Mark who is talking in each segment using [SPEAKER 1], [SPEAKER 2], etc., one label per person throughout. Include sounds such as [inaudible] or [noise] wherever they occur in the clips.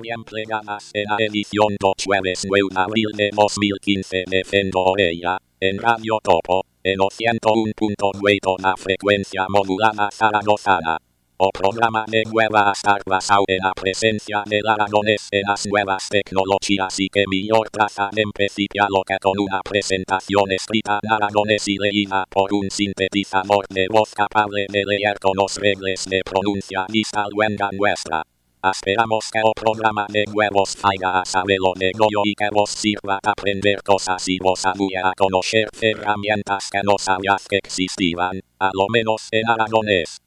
[SPEAKER 1] bien plegadas en la edición 2 jueves 9 de abril de 2015 defendo ella, en Radio Topo, en 101.9 la frecuencia modulada zaragozana. O programa de nueva estar basado en la presencia del aragonés en las nuevas tecnologías y que mejor traza en principio lo que con una presentación escrita en aragonés y leída por un sintetizador de voz capaz de leer con los reglas de pronuncia y luenga nuestra. Esperamos que el programa de nuevos faiga a saberlo de goyo y que vos sirva a aprender cosas y vos ayude a conocer herramientas que no sabías que existían, a lo menos en aragonés.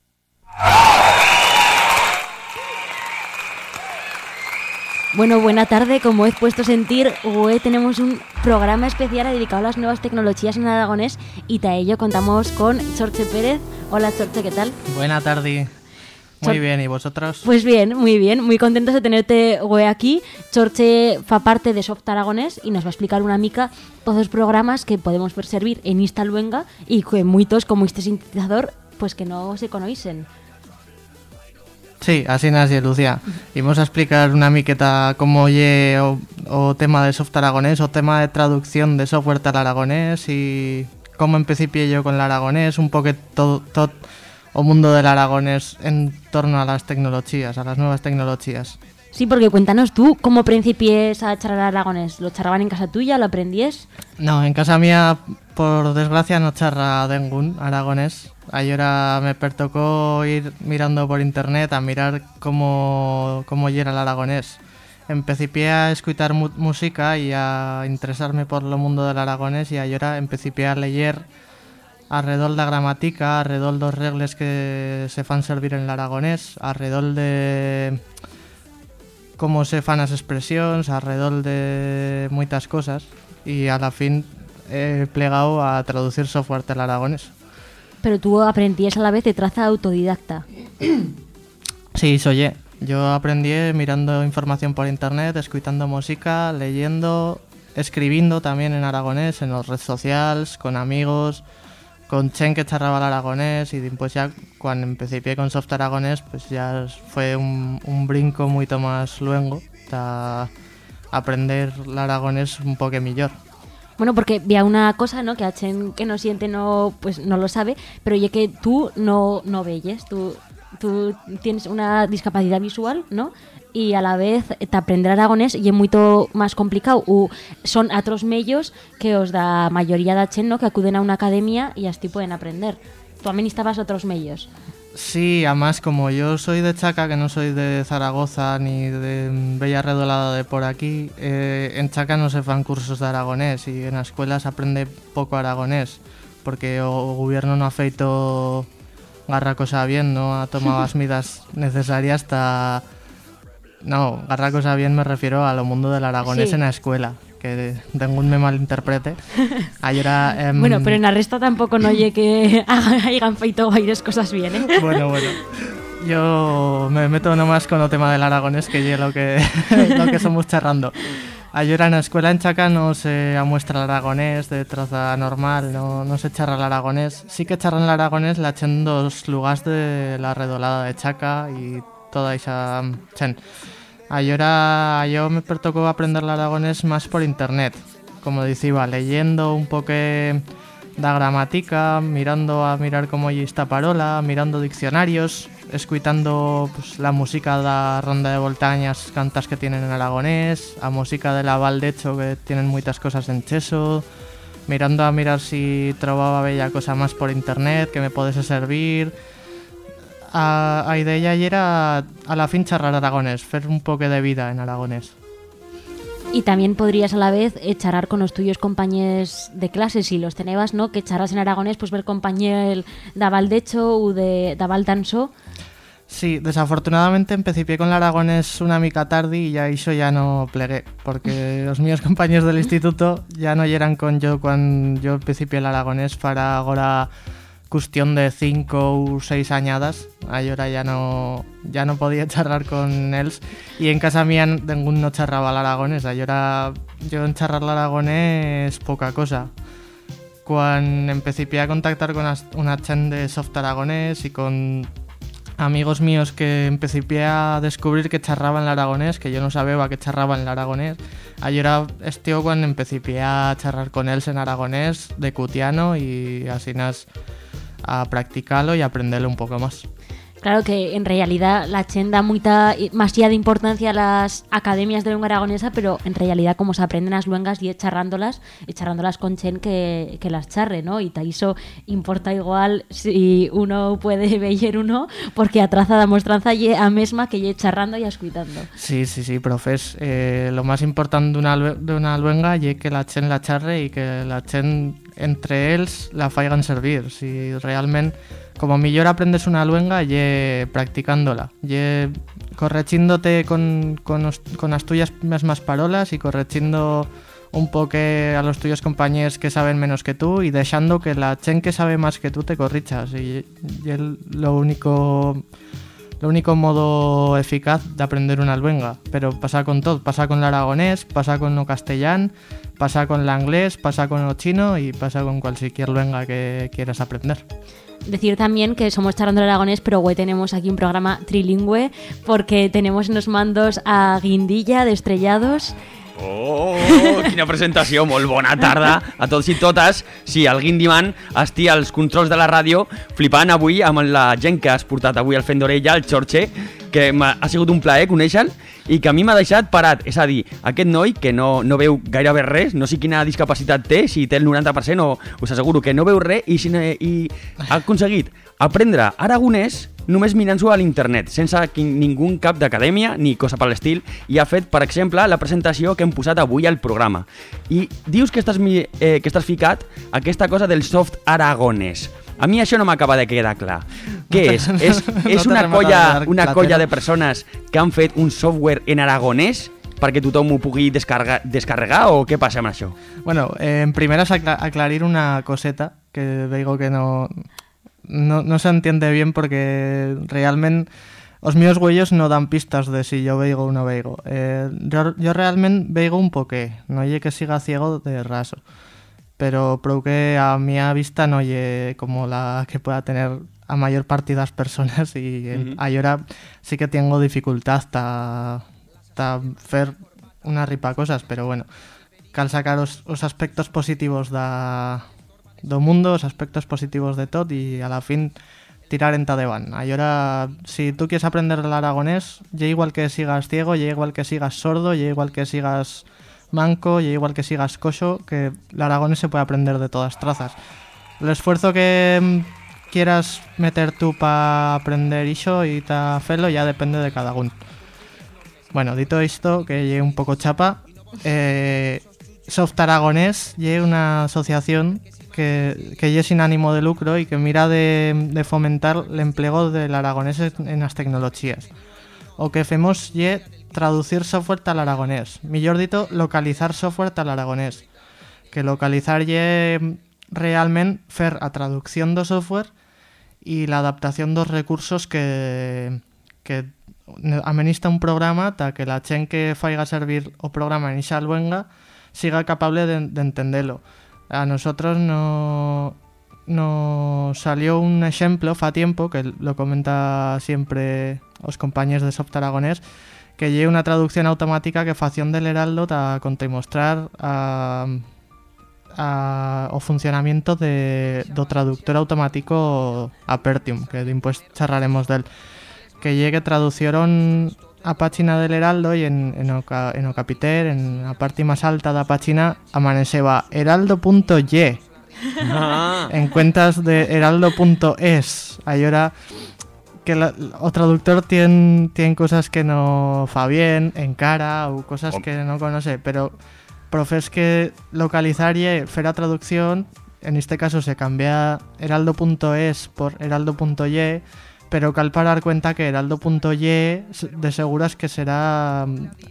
[SPEAKER 2] Bueno, buena tarde. Como he puesto a sentir, hoy tenemos un programa especial dedicado a las nuevas tecnologías en aragonés y para ello contamos con Chorche Pérez. Hola Chorche, ¿qué tal?
[SPEAKER 3] Buena tarde. Muy bien, ¿y vosotros?
[SPEAKER 2] Pues bien, muy bien. Muy contentos de tenerte hoy aquí. Chorche fa parte de Soft Aragonés y nos va a explicar una mica todos los programas que podemos servir en esta luenga y que muchos, como este sintetizador, pues que no se conocen.
[SPEAKER 3] Sí, así nace, Lucía. Vamos a explicar una miqueta cómo lle o, tema de software aragonés o tema de traducción de software tal aragonés y cómo empecé yo con el aragonés, un poco todo, todo o mundo del aragonés en torno a las tecnologías, a las nuevas tecnologías.
[SPEAKER 2] Sí, porque cuéntanos tú, ¿cómo principies a charlar aragonés? ¿Lo charraban en casa tuya? ¿Lo aprendías?
[SPEAKER 3] No, en casa mía, por desgracia, no charra ningún aragonés. Ahora me pertocó ir mirando por internet a mirar cómo, cómo era el aragonés. Empecé a escuchar música y a interesarme por lo mundo del aragonés y ahora empecé a leer alrededor de la gramática, alrededor de los reglas que se fan servir en el aragonés, alrededor de cómo se fan las expresiones, alrededor de muchas cosas y a la fin he plegado a traducir software del aragonés.
[SPEAKER 2] Pero tú aprendías a la vez de traza autodidacta. [clears throat]
[SPEAKER 3] Sí, soy yo aprendí mirando información por internet, escuchando música, leyendo, escribiendo también en aragonés, en las redes sociales, con amigos, con Chen que charraba el aragonés y después ya cuando empecé pie con soft aragonés pues ya fue un, un brinco mucho más luego para aprender el aragonés un poco mejor.
[SPEAKER 2] Bueno, porque había una cosa, ¿no? Que a Chen que no siente no pues no lo sabe, pero ya que tú no no veyes, tú tú tienes una discapacidad visual, ¿no? Y a la vez te aprender aragonés y es mucho más complicado. O son otros medios que os da mayoría de Chen, ¿no? Que acuden a una academia y así pueden aprender. Tú administrabas otros medios.
[SPEAKER 3] Sí, además como yo soy de Chaca, que no soy de Zaragoza ni de Bella Redolada de por aquí, eh, en Chaca no se fan cursos de aragonés y en las escuelas aprende poco aragonés, porque el gobierno no ha feito garra cosa bien, no ha tomado las [laughs] medidas necesarias hasta... No, garra cosa bien me refiero a lo mundo del aragonés en la escuela que ningún me malinterprete. [laughs]
[SPEAKER 2] Ahora, em, Bueno, pero en la resta tampoco no oye que [laughs] hayan feito varias cosas bien, ¿eh?
[SPEAKER 3] Bueno, bueno. Yo me meto nomás con el tema del aragonés, que es lo que, [laughs] lo que somos charrando. Ayer en la escuela en Chaca no se muestra el aragonés de traza normal, no, no se charra el aragonés. Sí que charran el aragonés la chen dos lugares de la redolada de Chaca y toda esa chen. Ahora yo me tocó aprender el aragonés más por internet, como decía, leyendo un poco de gramática, mirando a mirar cómo hay esta parola, mirando diccionarios, escuchando pues, la música de la ronda de voltañas cantas que tienen en aragonés, a música de la Valdecho que tienen muchas cosas en cheso, mirando a mirar si trovaba bella cosa más por internet que me podese servir, a, a idea y era a la fin charrar aragonés, hacer un poco de vida en aragonés.
[SPEAKER 2] Y también podrías a la vez charlar con los tuyos compañeros de clase, si los tenebas, ¿no? Que charras en aragonés, pues ver compañero de Valdecho o de, de Valdanso.
[SPEAKER 3] Sí, desafortunadamente empecé con el aragonés una mica tarde y ya eso ya no plegué, porque los [laughs] míos compañeros del instituto ya no eran con yo cuando yo empecé el aragonés para ahora cuestión de cinco o seis añadas ahora ya no ya no podía [laughs] charlar con él y en casa mía ningún no charraba el aragonés ahora yo en charrar el aragonés poca cosa cuando empecé a contactar con una chen de soft aragonés y con amigos míos que empecé a descubrir que charraban el aragonés, que yo no sabía que charraban el aragonés. Ayer era este cuando empecé a charrar con él en aragonés de cutiano y así nas a practicarlo y aprenderlo un poco más.
[SPEAKER 2] Claro que en realidad la Chen da mucha demasiada importancia a las academias de lengua aragonesa, pero en realidad como se aprenden las luengas y charrándolas, y charrándolas con Chen que, que las charre, ¿no? Y eso importa igual si uno puede [laughs] veyer uno, porque a traza da mostranza y a mesma que ye charrando y escuitando.
[SPEAKER 3] Sí, sí, sí, profes. Eh, lo más importante de una, de una luenga es que la Chen la charre y que la Chen entre ellos la faigan servir. Si realmente como mejor aprendes una luenga, ye practicándola, ye corregiéndote con, con, las tuyas mismas parolas y corregiendo un poco a los tuyos compañeros que saben menos que tú y dejando que la chen que sabe más que tú te corrichas y, y lo único lo único modo eficaz de aprender una luenga, pero pasa con todo, pasa con el aragonés, pasa con lo castellán, pasa con el inglés, pasa con el chino y pasa con cualquier luenga que quieras aprender.
[SPEAKER 2] Decir también que somos Charando Aragonés, pero hoy tenemos aquí un programa trilingüe porque tenemos en los mandos a Guindilla de Estrellados,
[SPEAKER 4] Oh, quina presentació, molt bona tarda a tots i totes. Sí, el Guindiman estia als controls de la ràdio flipant avui amb la gent que has portat avui al fent d'orella, el Xorxe, que ha sigut un plaer conèixer i que a mi m'ha deixat parat. És a dir, aquest noi que no, no veu gairebé res, no sé quina discapacitat té, si té el 90% o us asseguro que no veu res i, i ha aconseguit aprendre aragonès només mirant-s'ho a l'internet, sense ningú cap d'acadèmia ni cosa per l'estil, i ha fet, per exemple, la presentació que hem posat avui al programa. I dius que estàs, eh, que estàs ficat aquesta cosa del soft aragonès. A mi això no m'acaba de quedar clar. Què és? És, és una colla, una colla de persones que han fet un software en aragonès perquè tothom ho pugui descarregar, descarregar o què passa amb això?
[SPEAKER 3] Bueno, eh, en primeras aclarir una coseta que digo que no, no, no se entiende bien porque realmente los míos huellos no dan pistas de si yo veigo o no veigo. Eh, yo, yo, realmente veigo un poqué, no oye que siga ciego de raso. Pero creo que a mi vista no oye como la que pueda tener a mayor parte de las personas y uh -huh. ahora sí que tengo dificultad para hacer una ripa cosas, pero bueno, cal sacar los aspectos positivos da, do mundo, os aspectos positivos de todo y a la fin tirar en Tadeban. Ahora, si tú quieres aprender el aragonés, ya igual que sigas ciego, ya igual que sigas sordo, ya igual que sigas manco, ya igual que sigas cocho, que el aragonés se puede aprender de todas trazas. El esfuerzo que mm, quieras meter tú para aprender eso y felo ya depende de cada uno. Bueno, dito esto, que llegue un poco chapa, eh, Soft Aragonés llegue una asociación que, que es sin ánimo de lucro y que mira de, fomentar el empleo del aragonés en las tecnologías. O que hacemos y traducir software al aragonés. Millor dito, localizar software al aragonés. Que localizar y realmente fer a traducción de software y la adaptación dos recursos que, que amenista un programa para que la chen que faiga servir o programa en luenga siga capaz de, de entenderlo. A nosotros no, nos salió un ejemplo fa tiempo, que lo comenta siempre los compañeros de Soft Aragonés, que lleva una traducción automática que facción del Heraldo a contramostrar a, a, o funcionamiento de, do traductor automático Apertium, que después charlaremos del que llegue traducieron a página del Heraldo y en, en, Oca, en Ocapiter, en la parte más alta de la página, amaneceba heraldo.ye. [laughs] Ah. En cuentas de heraldo.es. Ahora que la, o traductor tiene, tiene cosas que no fa bien, en cara, o cosas que no conoce, pero profes que localizar y hacer traducción, en este caso se cambia heraldo.es por heraldo.ye pero cal parar cuenta que heraldo.ye de seguras que será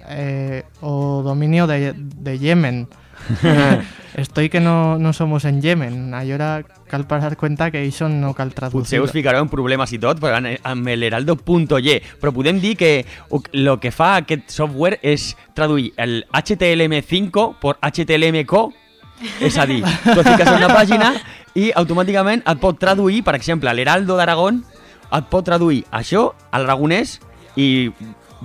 [SPEAKER 3] eh, o dominio de, de Yemen. [laughs] Estoy que no, no somos en Yemen. Ahora cal parar cuenta que això no cal traducir.
[SPEAKER 4] Potser us ficareu en problemes i tot amb, amb l'heraldo.ye, però podem dir que el que fa aquest software és traduir el HTML5 per HTML-Co, és a dir, tu fiques en una pàgina i automàticament et pot traduir, per exemple, l'Heraldo d'Aragón et pot traduir això a l'aragonès i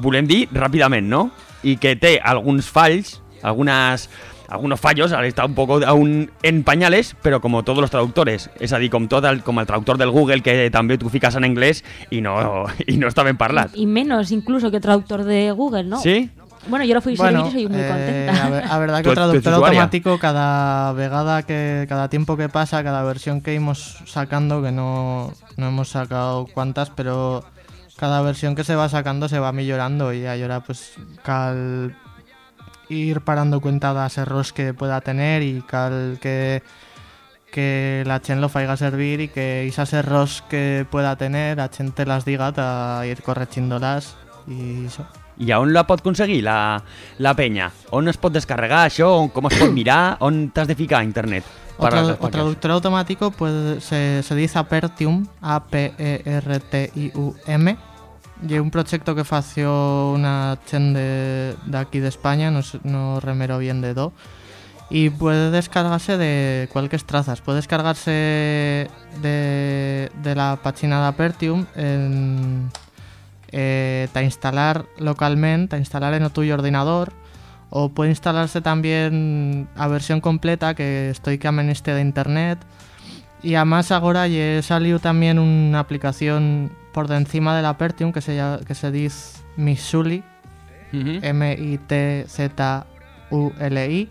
[SPEAKER 4] volem dir ràpidament, no? I que té alguns falls, algunes algunos fallos, está un poco aún en pañales, pero como todos los traductores, es a dir, com tot el, com el traductor del Google que també tu fiques en anglès i no, [laughs] i no està ben parlat.
[SPEAKER 2] Y menos incluso que traductor de Google, ¿no?
[SPEAKER 4] Sí?
[SPEAKER 2] Bueno, yo lo fui
[SPEAKER 3] Bueno,
[SPEAKER 2] servir y soy muy
[SPEAKER 3] eh,
[SPEAKER 2] contenta.
[SPEAKER 3] a, ver- a verdad que [laughs] el traductor automático cada vegada que cada tiempo que pasa, cada versión que íbamos sacando, que no, no hemos sacado cuantas, pero cada versión que se va sacando se va mejorando y ahora pues cal ir parando cuenta de los errores que pueda tener y cal que que la Chen lo faiga servir y que esas errores que pueda tener la Chen te las diga a ir corregiéndolas y eso.
[SPEAKER 4] I a on la pot aconseguir, la, la penya? On es pot descarregar això? On, com es pot mirar? [coughs] On t'has de ficar a internet?
[SPEAKER 3] O, tradu- o
[SPEAKER 4] per-
[SPEAKER 3] traductor automático pues, se, se dice Apertium, A-P-E-R-T-I-U-M. Y un proyecto que fació una chen de, aquí de España, no, remero bien de do. Y puede descargarse de cualquier trazas. Puede descargarse de, la página de Apertium en, eh, ta instalar localmente, a instalar en tuyo ordenador. O puede instalarse también a versión completa que estoy que este de internet. Y además ahora ya salió también una aplicación por de encima del Apertium que se, llama- que se dice Misuli. M-I-T-Z-U-L-I,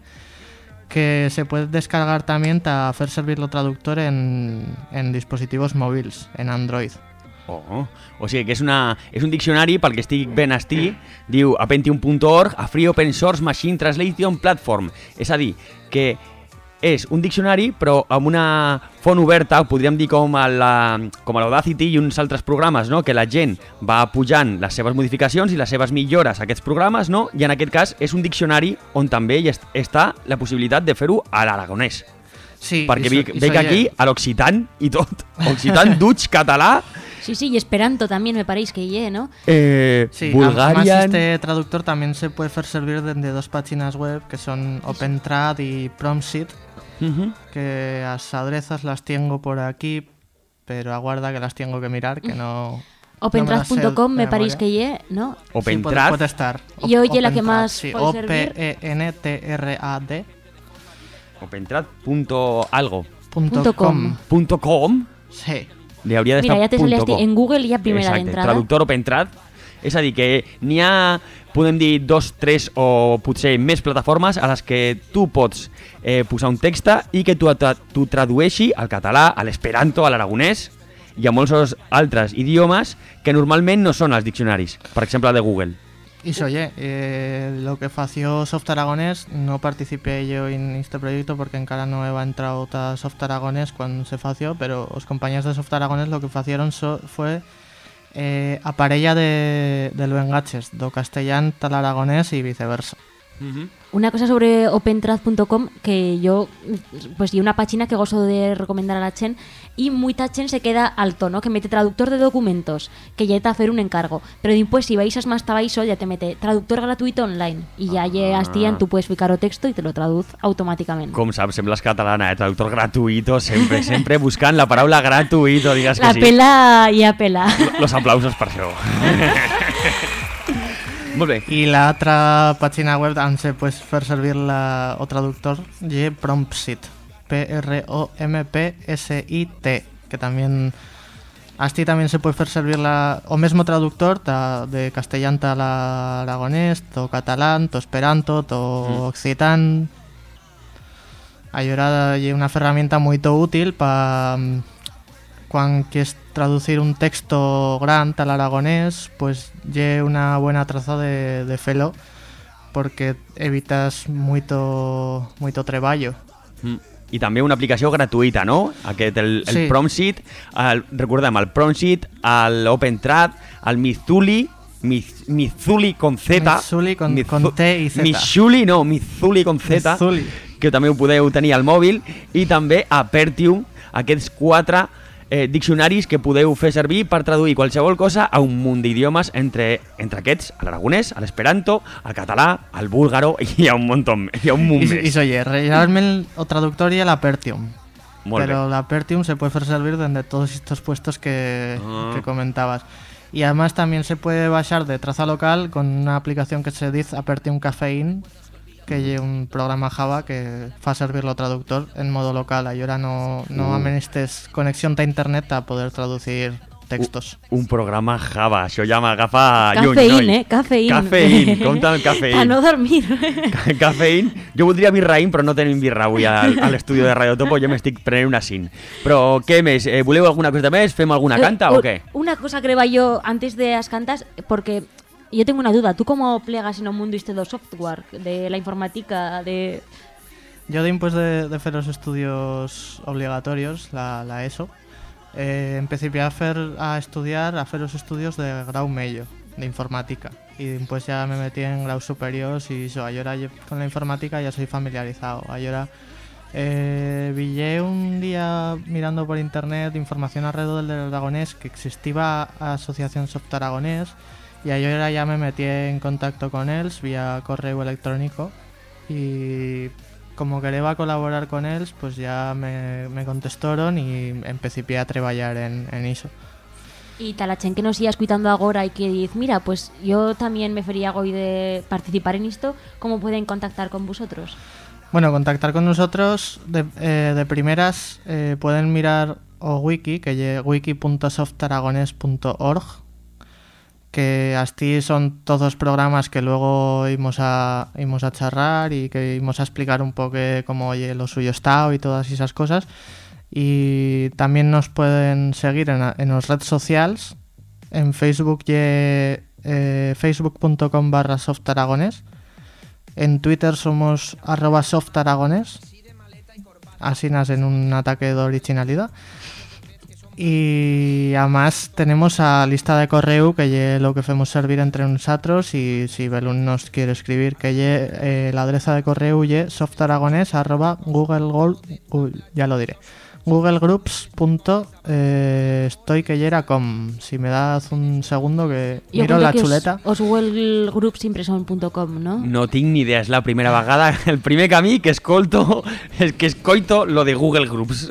[SPEAKER 3] que se puede descargar también para hacer servir lo traductor en, en dispositivos móviles, en Android.
[SPEAKER 4] Oh, o sigui que és, una, és un diccionari, pel que estic ben esti, diu apentium.org, a Free Open Source Machine Translation Platform. És a dir, que és un diccionari però amb una font oberta, podríem dir com a la- com a l'Audacity i uns altres programes, no? que la gent va pujant les seves modificacions i les seves millores a aquests programes, no? i en aquest cas és un diccionari on també hi est- està la possibilitat de fer-ho a l'aragonès.
[SPEAKER 3] Sí,
[SPEAKER 4] Perquè veig, veig aquí a l'occitan i tot. Occitan, Dutch, català,
[SPEAKER 2] Sí, sí, y Esperanto también me parece que ye, ¿no?
[SPEAKER 4] eh,
[SPEAKER 3] Sí, además
[SPEAKER 4] Bulgarian...
[SPEAKER 3] este traductor también se puede hacer servir desde dos páginas web que son OpenTrad y
[SPEAKER 4] Ujú.
[SPEAKER 3] que las adrezas las tengo por aquí, pero aguarda que las tengo que mirar, que no...
[SPEAKER 2] Opentrad.com me
[SPEAKER 3] de
[SPEAKER 2] parece
[SPEAKER 3] memoria.
[SPEAKER 2] que ye, ¿no?
[SPEAKER 3] Sí, puede,
[SPEAKER 4] Opentrad.
[SPEAKER 3] puede estar.
[SPEAKER 2] Y oye, la que más
[SPEAKER 3] sí,
[SPEAKER 2] puede servir.
[SPEAKER 3] O-P-E-N-T-R-A-D
[SPEAKER 4] Opentrad.algo.
[SPEAKER 3] punto
[SPEAKER 2] com.
[SPEAKER 4] Punto .com
[SPEAKER 3] Sí.
[SPEAKER 4] li hauria d'estar
[SPEAKER 2] Mira, ya te sale
[SPEAKER 4] punto com.
[SPEAKER 2] en Google ya primera
[SPEAKER 4] Exacte,
[SPEAKER 2] de entrada.
[SPEAKER 4] traductor Opentrad. És a dir, que n'hi ha, podem dir, dos, tres o potser més plataformes a les que tu pots eh, posar un text i que tu, tu tradueixi al català, a l'esperanto, a l'aragonès i a molts altres idiomes que normalment no són als diccionaris, per exemple de Google.
[SPEAKER 3] Y oye, eh, lo que fació Soft Aragonés, no participé yo en este proyecto porque en cara no he entrado ta Soft Aragonés cuando se fació, pero los compañeros de Soft Aragonés lo que facieron so- fue eh, de, de lo engaches, do castellán tal aragonés y viceversa.
[SPEAKER 2] Una cosa sobre opentrad.com que yo, pues y una página que gozo de recomendar a la Chen y muy Chen se queda alto, ¿no? Que mete traductor de documentos, que ya te hacer un encargo. Pero después si vais más tabaixo ya te mete traductor gratuito online y ya
[SPEAKER 4] Ah.
[SPEAKER 2] llegas tú puedes ficar o texto y te lo traduce automáticamente.
[SPEAKER 4] Com saps, sembles catalana, eh? traductor gratuïto, sempre, sempre buscant la paraula gratuïto, digues que
[SPEAKER 2] La
[SPEAKER 4] sí.
[SPEAKER 2] pela y a pela.
[SPEAKER 4] Los aplausos per això. [laughs] Molt bé.
[SPEAKER 3] Y la otra página web donde se puede hacer servir la, o traductor, y Prompsit, P-R-O-M-P-S-I-T, que también Así también se puede hacer servir la, o mismo traductor ta, de castellán tal a aragonés, to catalán, to esperanto, to occitán. Ahora hay una herramienta muy útil para cuando quieres traducir un texto grande al aragonés, pues lle una buena traza de, de felo porque evitas mucho mucho treballo.
[SPEAKER 4] Mm. I també una aplicació gratuïta, no? Aquest, el, el
[SPEAKER 3] Sí.
[SPEAKER 4] PromSheet, el, recordem, el PromSheet, el OpenTrad, el Mizuli, Miz- Mizuli con Z.
[SPEAKER 3] Mizuli con- con T i Z.
[SPEAKER 4] Mizuli, no, Mizuli con Z.
[SPEAKER 3] Mizuli.
[SPEAKER 4] Que també ho podeu tenir al mòbil. I també Apertium, aquests quatre eh, diccionaris que podeu fer servir per traduir qualsevol cosa a un munt d'idiomes entre, entre aquests, a l'aragonès, a l'esperanto, al català, al búlgaro [laughs] i a un munt, hi ha un munt
[SPEAKER 3] Y,
[SPEAKER 4] més.
[SPEAKER 3] y oye, realmente o traductor y el Apertium.
[SPEAKER 4] Molt
[SPEAKER 3] pero
[SPEAKER 4] bé.
[SPEAKER 3] la Pertium se puede hacer servir desde todos estos puestos que,
[SPEAKER 4] Ah.
[SPEAKER 3] que comentabas. Y además también se puede bajar de traza local con una aplicación que se dice Apertium Caffeine, que es un programa Java que fa servir lo traductor en modo local. Y ahora no, no
[SPEAKER 4] Uh.
[SPEAKER 3] amenestes conexión a internet a poder traducir textos.
[SPEAKER 4] Un programa Java, això ja m'agafa lluny,
[SPEAKER 2] Cafeín,
[SPEAKER 4] noi.
[SPEAKER 2] eh? Cafeín.
[SPEAKER 4] Cafeín, compta amb el cafeín. [laughs]
[SPEAKER 2] A no dormir.
[SPEAKER 4] Cafeín. Jo voldria birraïn, però no tenim birra avui al- [laughs] a l'estudi de Radio Topo, jo m'estic prenent una cint. Però què més? Eh, voleu alguna cosa més? Fem alguna canta
[SPEAKER 2] Eh,
[SPEAKER 4] o què?
[SPEAKER 2] Una cosa creo yo antes de las cantas, porque yo tengo una duda. ¿Tú cómo plegas en un mundo este de software, de la informática, de...
[SPEAKER 3] Yo después de, de hacer los estudios obligatorios, la, la ESO, eh, empecé a, hacer, a estudiar, a hacer los estudios de grau medio, de informática. Y después ya me metí en graus superiores y eso, ahora con la informática ya soy familiarizado. Ahora eh, villé un día mirando por internet información alrededor del aragonés que existía Asociación Soft Aragonés y ahora ya me metí en contacto con él vía correo electrónico y como quería colaborar con ellos, pues ya me, me contestaron y empecé a trabajar en, en eso.
[SPEAKER 2] Y tal, la que nos siga escuchando ahora y que dice, mira, pues yo también me fería hoy de participar en esto, ¿cómo pueden contactar con vosotros?
[SPEAKER 3] Bueno, contactar con nosotros de, eh, de primeras eh, pueden mirar o wiki, que es wiki.softaragones.org, que así son todos programas que luego íbamos a, íbamos a charrar y que íbamos a explicar un poco cómo oye lo suyo estado y todas esas cosas. Y también nos pueden seguir en, en las redes sociales, en Facebook eh, facebook.com barra softaragones. En Twitter somos arroba softaragones. Así nas en un ataque de originalidad. Y además tenemos a lista de correo que ye lo que hacemos servir entre nosotros y si Belun nos quiere escribir que ye eh, la adresa de correo ye softaragones arroba google Gol- uy, ya lo diré googlegroups.estoy que yera com. Si me das un segundo que
[SPEAKER 2] Yo
[SPEAKER 3] miro la
[SPEAKER 2] que os-
[SPEAKER 3] chuleta.
[SPEAKER 2] Os, Google Groups siempre son.com, ¿no?
[SPEAKER 4] No tinc ni idea, és la primera vegada, [laughs] el primer camí que escolto, [laughs] és que escoito lo de Google Groups,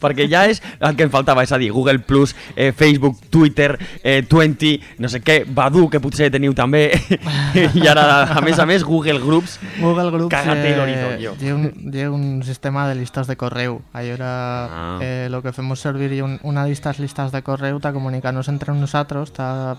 [SPEAKER 4] perquè ja és el que em faltava, és a dir, Google Plus, eh, Facebook, Twitter, eh, 20, no sé què, Badu, que potser teniu també, [laughs] i ara, a més a més, Google Groups,
[SPEAKER 3] Google Groups
[SPEAKER 4] Cágate el
[SPEAKER 3] eh, lle un, un sistema de listas de correo. Ahora
[SPEAKER 4] Ah.
[SPEAKER 3] eh, lo que hacemos servir un- una de estas listas de correo para comunicarnos entre nosotros, ta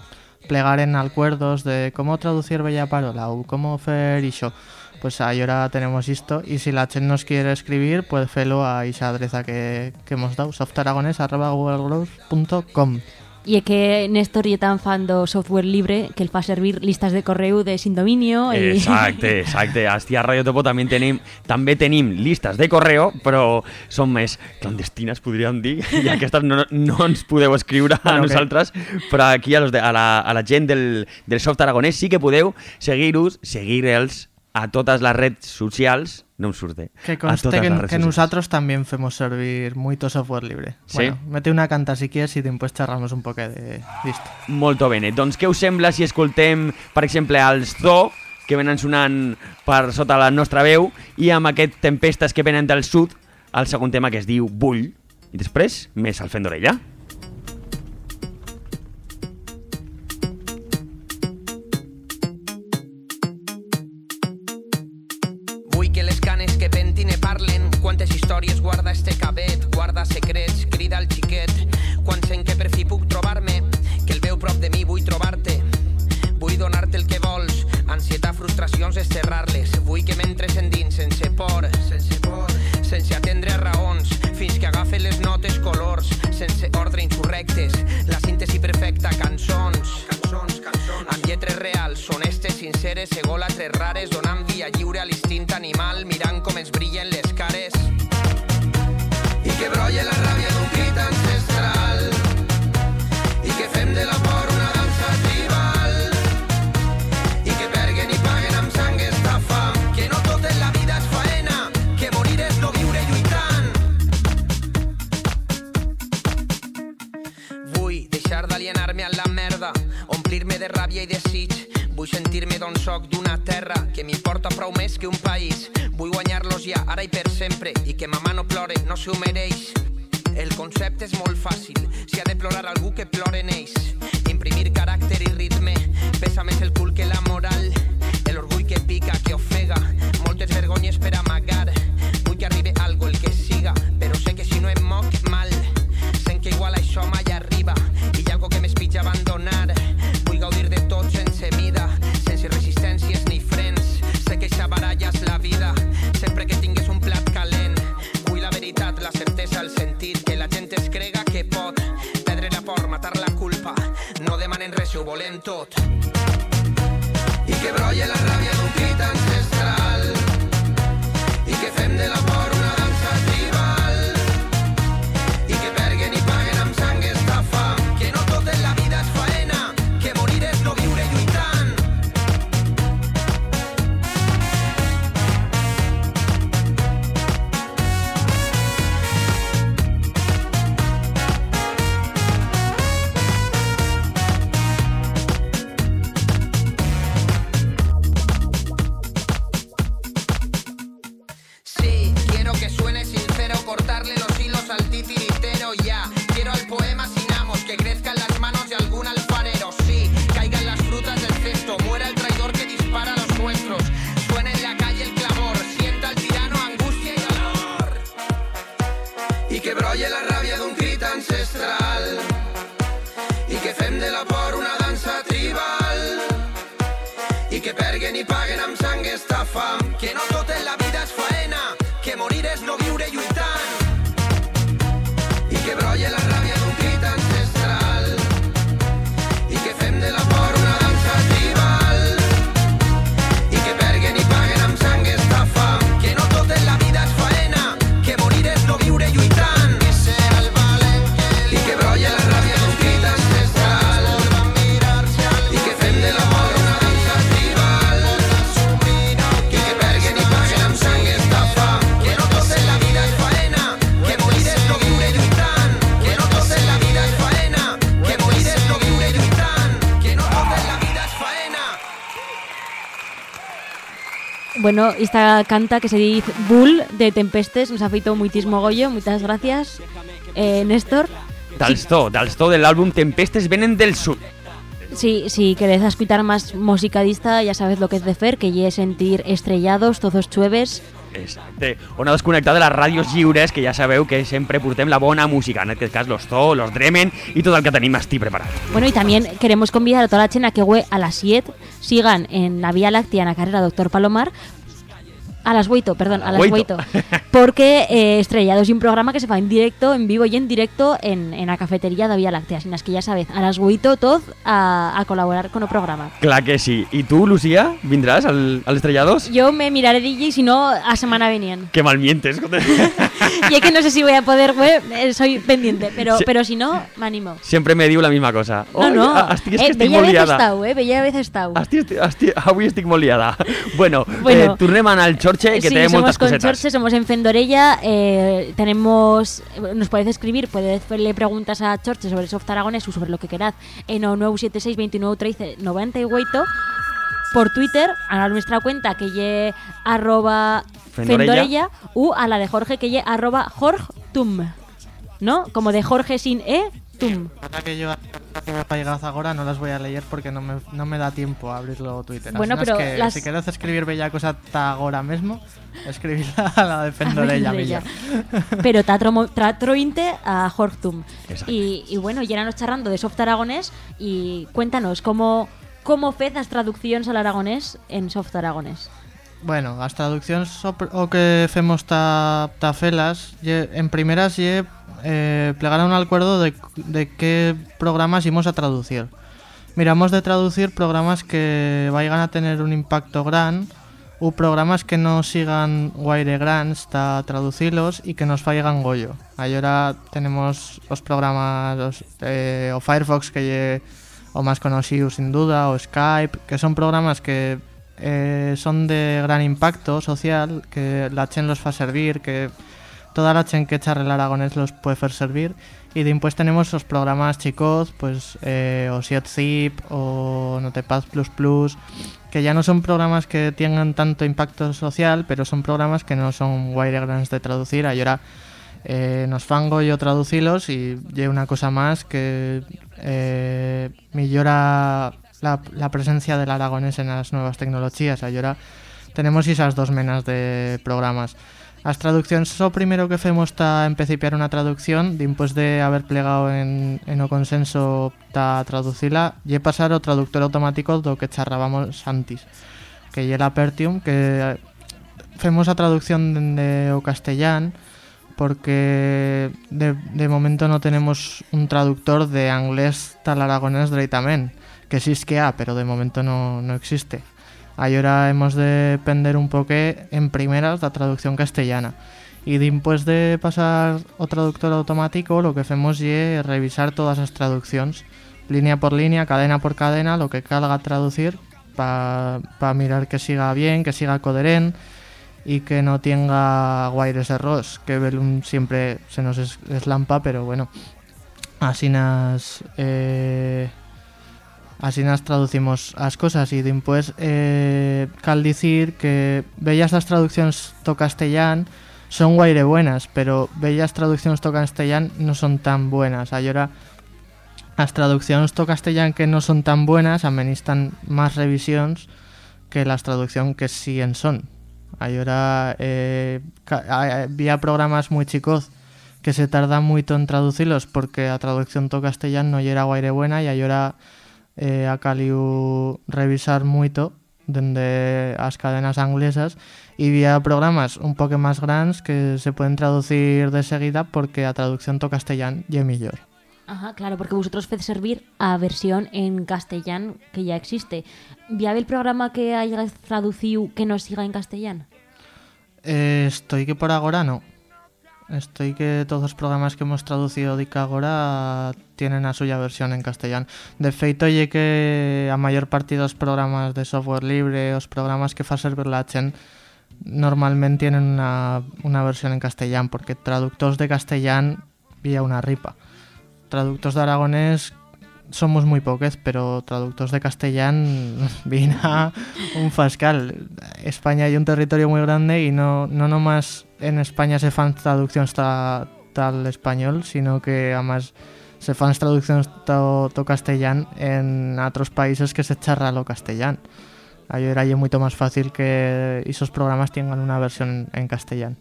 [SPEAKER 3] plegar en acuerdos de cómo traducir bella parola o cómo hacer iso. Pues ahora tenemos esto y si la chen nos quiere escribir, pues felo a esa adresa que, que hemos dado, softaragones.googlegroups.com
[SPEAKER 2] Y es que Néstor y tan fan de software libre que el fa servir listas de correu de sin dominio y...
[SPEAKER 4] Exacte, exacte. Hòstia, a Radio Topo també tenim, també tenim listes de correo, però són més clandestines, podríem dir, i aquestes no, no ens podeu escriure a
[SPEAKER 3] Bueno,
[SPEAKER 4] nosaltres, però aquí a, los de, a, la, a la gent del, del soft aragonès sí que podeu seguir-us, seguir-els a totes les redes socials, no em surt, eh?
[SPEAKER 3] Que conste que, que
[SPEAKER 4] socials.
[SPEAKER 3] nosotros también hacemos servir mucho software libre.
[SPEAKER 4] Sí.
[SPEAKER 3] Bueno, mete una canta si quieres y después charramos un poco de... Listo.
[SPEAKER 4] Molto bene. Doncs què us sembla si escoltem, per exemple, els Zoo, que venen sonant per sota la nostra veu, i amb aquest Tempestes que venen del sud, el segon tema que es diu Bull, i després més al fent d'orella.
[SPEAKER 5] Sinceres Egòlatres rares, donant via lliure a l'instint animal Mirant com ens sentir-me d'on soc, d'una terra que m'importa prou més que un país. Vull guanyar-los ja, ara i per sempre, i que mama no plore, no s'ho mereix. El concepte és molt fàcil, si ha de plorar algú que plore en ells.
[SPEAKER 2] Bueno, esta canta que se dice Bull de Tempestes nos ha feito muitísimo Goyo, muchas gracias, eh, Néstor.
[SPEAKER 4] Dalsto, Dalsto del álbum Tempestes Venen del Sur.
[SPEAKER 2] Si, si queréis escuchar más música dista, ya sabes lo que es de fer, que es sentir estrellados, todos chueves.
[SPEAKER 4] Exacte. Ona desconnectada de les ràdios lliures, que ja sabeu que sempre portem la bona música, en aquest cas los Zoo, los Dremen i tot el que tenim estic preparat.
[SPEAKER 2] Bueno, y también queremos convidar a toda la chena que hue a las 7 sigan en la Vía Láctea en la carrera Doctor Palomar. A las 8, perdón, a las
[SPEAKER 4] Hueito.
[SPEAKER 2] 8. [laughs] Porque eh, Estrellados es un programa que se va en directo, en vivo y en directo en, en la cafetería de Vía Láctea. Sin que ya sabes, a las 8 todos a, a colaborar con el programa.
[SPEAKER 4] Clar que sí. I tu, Lucía, vindràs al, al Estrellados?
[SPEAKER 2] Yo me miraré DJ, si no, a semana venían.
[SPEAKER 4] Que mal mientes. [laughs]
[SPEAKER 2] Y es que no sé si voy a poder, güey, eh, soy pendiente, pero,
[SPEAKER 4] Sí.
[SPEAKER 2] pero si no, me animo.
[SPEAKER 4] Sempre me diu la misma cosa.
[SPEAKER 2] No, no.
[SPEAKER 4] a- Estic, és que
[SPEAKER 2] eh,
[SPEAKER 4] estic
[SPEAKER 2] bella
[SPEAKER 4] molt
[SPEAKER 2] vez
[SPEAKER 4] liada.
[SPEAKER 2] estado, eh, bella vez estado.
[SPEAKER 4] Esti, esti, esti, avui estic molt liada. [laughs] Bueno,
[SPEAKER 2] Bueno.
[SPEAKER 4] eh, tornem a anar al Xorxe, que
[SPEAKER 2] sí,
[SPEAKER 4] té
[SPEAKER 2] somos
[SPEAKER 4] moltes
[SPEAKER 2] con
[SPEAKER 4] cosetes.
[SPEAKER 2] Chorche, somos en Fendorella. eh, tenemos, nos podéis escribir, podéis hacerle preguntas a Chorche sobre Soft Aragones o sobre lo que queráis en o 976 29 13 98 por Twitter a nuestra cuenta que ye arroba
[SPEAKER 4] Fendorella.
[SPEAKER 2] Fendorella u a la de Jorge que ye arroba Jorgtum. ¿No? Como de Jorge sin E, tum.
[SPEAKER 3] Ahora que yo pagado ahora no las voy a leer porque no me, no me da tiempo a abrirlo Twitter.
[SPEAKER 2] Bueno,
[SPEAKER 3] Así
[SPEAKER 2] pero
[SPEAKER 3] que
[SPEAKER 2] las-
[SPEAKER 3] si queréis escribir bella cosa ta ahora mismo, escribidla a la de Fendorella
[SPEAKER 2] Fendorella.
[SPEAKER 3] millor.
[SPEAKER 2] pero tratrointe a Jorgtum.
[SPEAKER 4] Exacto.
[SPEAKER 2] Y, y bueno, ya nos charrando de soft aragonés y cuéntanos cómo cómo fezas traducciones al aragonés en soft aragonés.
[SPEAKER 3] Bueno, las traducciones o, que hacemos ta, ta felas, ye- en primeras ye eh, plegar a un acuerdo de, de qué programas íbamos a traducir. Miramos de traducir programas que vayan a tener un impacto gran o programas que no sigan guaire grans hasta traducirlos y que nos fallan goyo. Ahora tenemos los programas eh, o Firefox que o más conocidos sin duda o Skype que son programas que eh, son de gran impacto social que la Chen los fa servir que toda la chen que charre el aragonés los puede hacer servir. Y después tenemos los programas chicos pues eh, o Zip o Notepad que ya no son programas que tengan tanto impacto social pero son programas que no son wire grandes de traducir. Ahora eh, nos fango yo traducilos y hay una cosa más que eh, mejora la, la presencia del aragonés en las nuevas tecnologías. Ahora tenemos esas dos menas de programas As traduccións, só o primeiro que femos está empecipiar unha traducción, dimpois de haber plegado en, en o consenso da traducila, lle pasar o traductor automático do que charrábamos antes, que lle la Pertium, que eh, femos a traducción dende o castellán, porque de, de momento no tenemos un traductor de inglés tal aragonés directamente, que sí es que ha, pero de momento no, no existe. Ahora hemos de depender un poco en primeras la traducción castellana. Y después de pasar o traductor automático, lo que hacemos es revisar todas las traducciones, línea por línea, cadena por cadena, lo que calga traducir, para mirar que siga bien, que siga coherente y que no tenga guaires errores, que siempre se nos eslampa, pero bueno, así nas... Eh, Así nos traducimos las cosas y después eh, cal decir que bellas las traducciones to castellán son guaire buenas, pero bellas traducciones to castellán no son tan buenas. Ahora las traducciones to castellán que no son tan buenas amenistan más revisiones que las traducciones que sí en son. Ahora eh, había programas muy chicos que se tardan mucho en traducirlos porque la traducción to castellán no era guaire buena y ahora eh, a caliu revisar mucho dende as cadenas inglesas y vía programas un poco más grandes que se pueden traducir de seguida porque a traducción to castellán y mejor.
[SPEAKER 2] Ajá, claro, porque vosotros fed servir a versión en castellán que ya existe. ¿Viable el programa que haya traducido que no siga en castellán?
[SPEAKER 3] Eh, estoy que por ahora no. Estoy que todos los programas que hemos traducido de ahora tienen a suya versión en castellano. De feito, oye que a mayor parte de los programas de software libre, los programas que fa servir la Chen, normalmente tienen una, una versión en castellano, porque traductores de castellano vía una ripa. Traductores de aragonés somos muy poques, pero traductores de castellano [laughs] viene un fascal. España hay un territorio muy grande y no, no nomás en España se fan traducciones tal español, sino que además se fan traducciones to, castellán en otros países que se charra lo castellán. Ahí era más fácil que esos programas tengan una versión en castellán.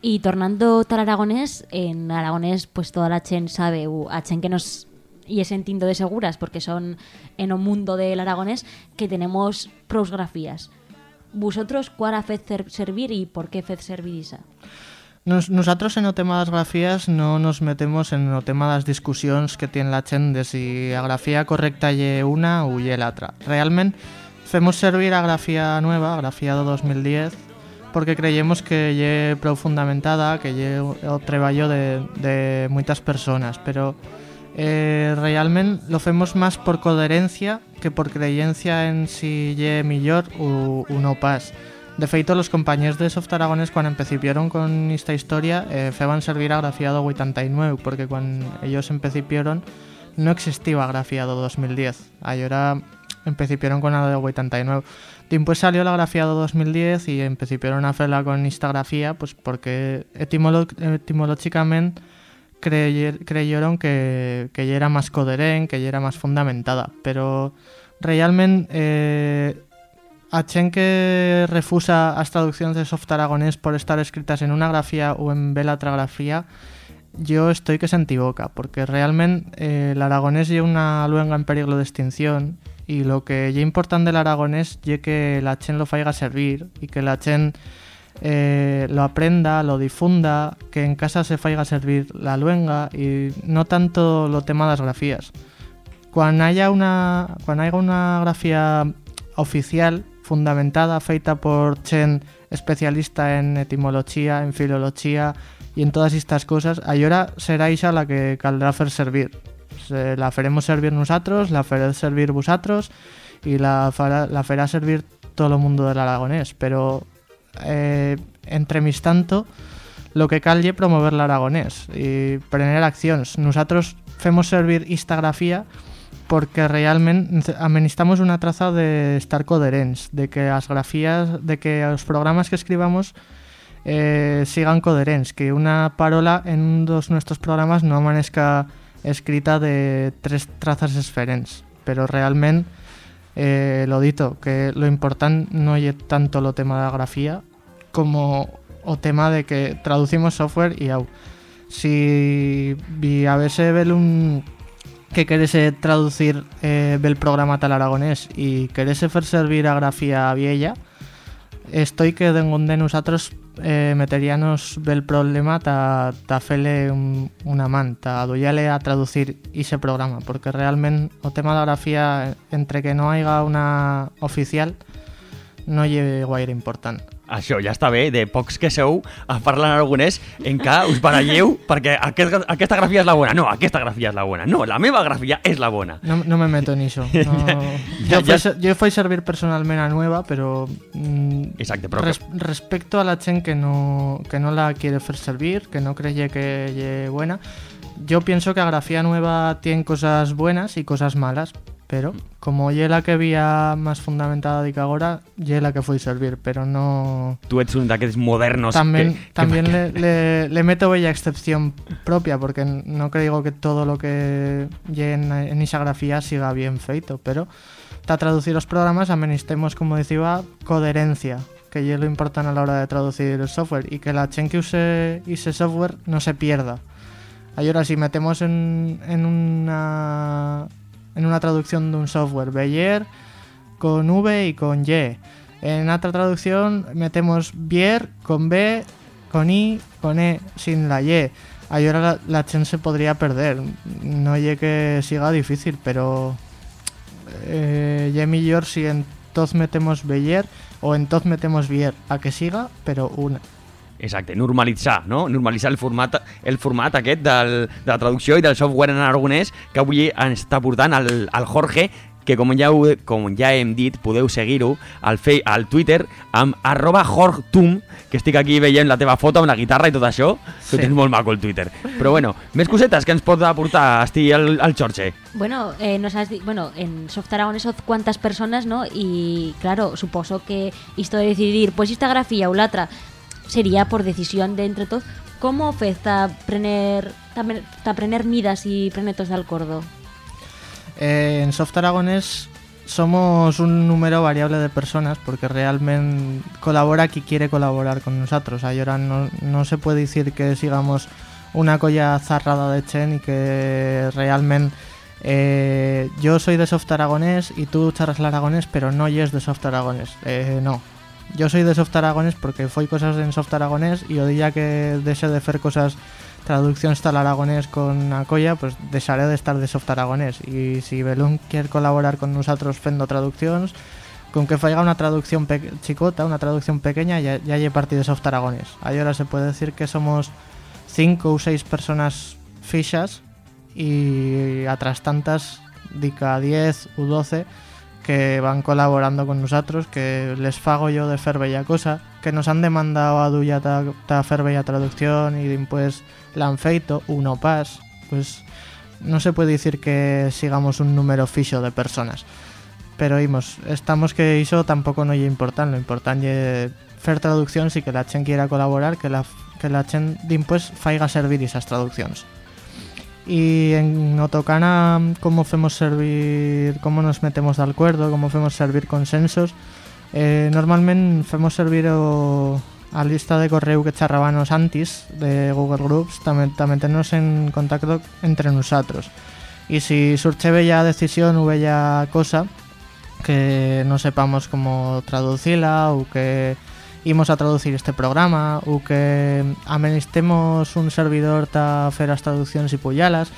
[SPEAKER 2] Y tornando tal aragonés, en aragonés pues toda la chen sabe, u a chen que nos y es entiendo de seguras porque son en un mundo del aragonés que tenemos prosgrafías. ¿Vosotros cuál fez servir y por qué fez servir esa?
[SPEAKER 3] nosotros en el tema de las grafías no nos metemos en el tema de las discusiones que tiene la chen de si la grafía correcta y una o y la otra. Realmente hacemos servir a grafía nueva, grafía de 2010, porque creemos que lle pro fundamentada, que lle o trabajo de, de muchas personas, pero eh, realmente lo hacemos más por coherencia que por creencia en si lle millor o, o no pas. De feito, los compañeros de Soft Aragones cuando empezaron con esta historia eh, feban servir a Grafiado 89 porque cuando ellos empezaron no existía Grafiado 2010. Ahora empezaron con la de 89. Después salió la Grafiado 2010 y empezaron a hacerla con esta grafía pues porque etimológicamente creyeron que, que ya era más coherente, que ya era más fundamentada, pero realmente eh, a Chen que refusa las traducciones de soft aragonés por estar escritas en una grafía o en velatrografía, yo estoy que se equivoca, porque realmente eh, el aragonés lleva una luenga en peligro de extinción y lo que ya importante del aragonés es que la Chen lo faiga servir y que la Chen eh, lo aprenda, lo difunda, que en casa se faiga servir la luenga y no tanto lo tema las grafías. Cuando haya una, cuando haya una grafía oficial fundamentada, feita por Chen, especialista en etimología, en filología y en todas estas cosas, ahora será esa la que caldrá hacer servir. Se la faremos servir nosotros, la faré servir vosotros y la fará, la fará servir todo el mundo del aragonés, pero eh, entre mis tanto, lo que calle promover l'aragonès i prener accions. Nosaltres femos servir histografia porque realmente amenistamos una traza de estar coderens, de que as grafías, de que los programas que escribamos eh, sigan coderens, que una parola en un dos nuestros programas no amanezca escrita de tres trazas esferens, pero realmente eh, lo dito, que lo important no es tanto lo tema de la grafía como o tema de que traducimos software y au. Si vi a veces un que querés traducir eh, el programa tal aragonés y querés hacer servir a grafía vieja, estoy que de nosotros eh, meteríanos el problema ta, ta un, una man, ta a traducir ese programa, porque realmente o tema de grafía entre que no haya una oficial no lleve guaire important.
[SPEAKER 4] Això ja està bé, de pocs que sou a parlar en aragonès en què us baralleu [laughs] perquè aquest, aquesta grafia és la bona. No, aquesta grafia és la bona. No, la meva grafia és la bona.
[SPEAKER 3] No, no me meto en això. [laughs] No.
[SPEAKER 4] Ja-
[SPEAKER 3] jo,
[SPEAKER 4] ja-
[SPEAKER 3] jo servir personalment a nueva, però mm,
[SPEAKER 4] Exacte, però
[SPEAKER 3] res, respecto a la gent que no, que no la quiere hacer servir, que no creye que es buena, yo pienso que a grafía nueva tiene cosas buenas y cosas malas, pero como ye la que había más fundamentada de que ahora, ye la que fui servir, pero no...
[SPEAKER 4] tu ets un d'aquests modernos
[SPEAKER 3] También,
[SPEAKER 4] que,
[SPEAKER 3] también
[SPEAKER 4] que,
[SPEAKER 3] le, le- le meto bella excepción propia, porque no creo que todo lo que ye en, en esa grafía siga bien feito, pero para traducir los programas amenistemos, como decía, coherencia, que ye lo importante a la hora de traducir el software, y que la gente que use ese software no se pierda. Ahí ahora si metemos en, en una en una traducción de un software Beyer con V y con Y. En otra traducción metemos Bier con B, con I, con E, sin la Y. Ahí ahora la, la chen se podría perder. No oye que siga difícil, pero eh, millor si en toz metemos Beyer o en metemos Bier. A que siga, pero una.
[SPEAKER 4] Exacte, normalitzar, no? Normalitzar el format, el format aquest del, de la traducció i del software en aragonès que avui ens està portant el, el Jorge, que com ja, ho, com ja hem dit, podeu seguir-ho al, fe, al Twitter amb arroba jorgtum, que estic aquí veient la teva foto amb la guitarra i tot això, que
[SPEAKER 3] Sí.
[SPEAKER 4] tens molt maco el Twitter. Però bueno, més cosetes que ens pot aportar Esti el, el Xorxe.
[SPEAKER 2] Bueno, eh, nos has di- bueno, en Soft Aragon eso cuántas personas, ¿no? Y claro, suposo que esto de decidir, pues esta grafía o la otra, sería por decisión de entre todos. ¿Cómo fez ta prener, midas y prenetos del cordo?
[SPEAKER 3] Eh, en Soft Aragonés somos un número variable de personas porque realmente colabora quien quiere colaborar con nosotros. Ahora no, no se puede decir que sigamos una colla zarrada de Chen y que realmente eh, yo soy de Soft Aragonés y tú charras el Aragonés, pero no es de Soft Aragonés. Eh, no. Yo soy de Soft Aragonés porque fui cosas en Soft Aragonés y o día que deje de hacer cosas traducción tal aragonés con Acoya, pues dejaré de estar de soft aragonés. Y si Belún quiere colaborar con nosotros fendo traducciones, con que faiga una traducción chicota, una traducción pequeña, ya, ya hay de soft aragonés. Ahí ahora se puede decir que somos cinco o seis personas fixas y atrás tantas, dica 10 u 12 que van colaborando con nosotros, que les fago yo de fer bella cosa, que nos han demandado a Duya ta, ta fer bella traducción y pues la han feito, uno pas, pues no se puede decir que sigamos un número fixo de personas. Pero vimos, estamos que eso tampoco no es importante, lo importante es fer traducciones y que la chen quiera colaborar, que la, que la chen faiga servir esas traducciones. Y en Otocana, cómo hacemos servir, cómo nos metemos de acuerdo, cómo hacemos servir consensos. Eh, normalmente hacemos servir o, a lista de correo que charrabanos antes de Google Groups, también, tenemos en contacto entre nosotros. Y si surge bella decisión o bella cosa que no sepamos cómo traducirla o que íbamos a traducir este programa o que amenistemos un servidor ta hacer las traducciones y puyalas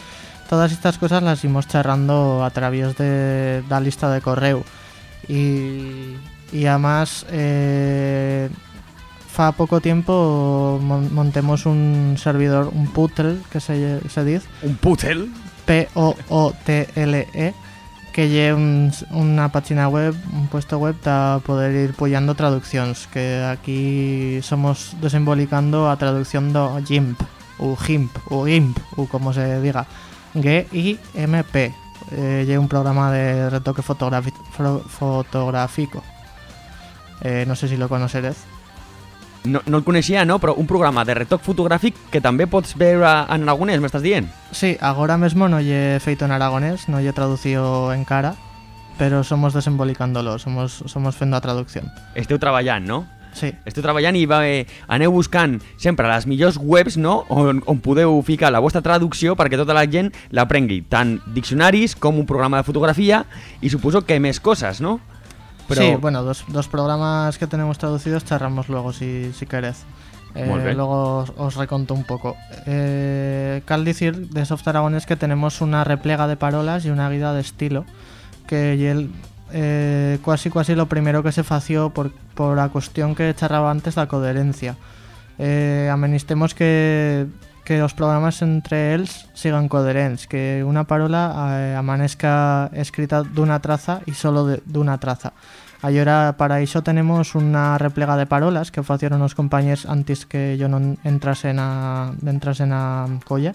[SPEAKER 3] todas estas cosas las íbamos charrando a través de la lista de correo y, y además eh, fa poco tiempo mon- montemos un servidor un putel que se, se dice
[SPEAKER 4] Un putel.
[SPEAKER 3] P-O-O-T-L-E, que lle un, una página web, un puesto web para poder ir apoyando traducciones, que aquí somos desembolicando a traducción do GIMP, o GIMP, o GIMP, o como se diga, G-I-M-P, eh, un programa de retoque fotográfico. Eh, no sé si lo conocerés.
[SPEAKER 4] No, no el coneixia, no, però un programa de retoc fotogràfic que també pots veure en aragonès, m'estàs dient?
[SPEAKER 3] Sí, ahora mismo no lle feito en aragonés, no lle traducido en cara, pero somos desembolicándolo, somos, somos fendo a traducción.
[SPEAKER 4] Esteu treballant, no?
[SPEAKER 3] Sí,
[SPEAKER 4] Esteu treballant i va, eh, aneu buscant sempre les millors webs no? on, on podeu ficar la vostra traducció perquè tota la gent l'aprengui, tant diccionaris com un programa de fotografia i suposo que més coses, no?
[SPEAKER 3] Sí, bueno, dos, dos programas que tenemos traducidos charramos luego si, si querés. Eh, luego os, os reconto un poco. Eh, cal decir de Soft Aragonés que tenemos una replega de parolas y una guía de estilo que el eh, casi casi lo primero que se fació por, por la cuestión que charraba antes la coherencia. Eh, amenistemos que que los programas entre ells sigan coherents, que una parola eh, amanezca escrita d'una traza y solo d'una traza. Allora, para eso tenemos una replega de parolas que facieron los compañeros antes que yo no entrasen a, entrasen a colla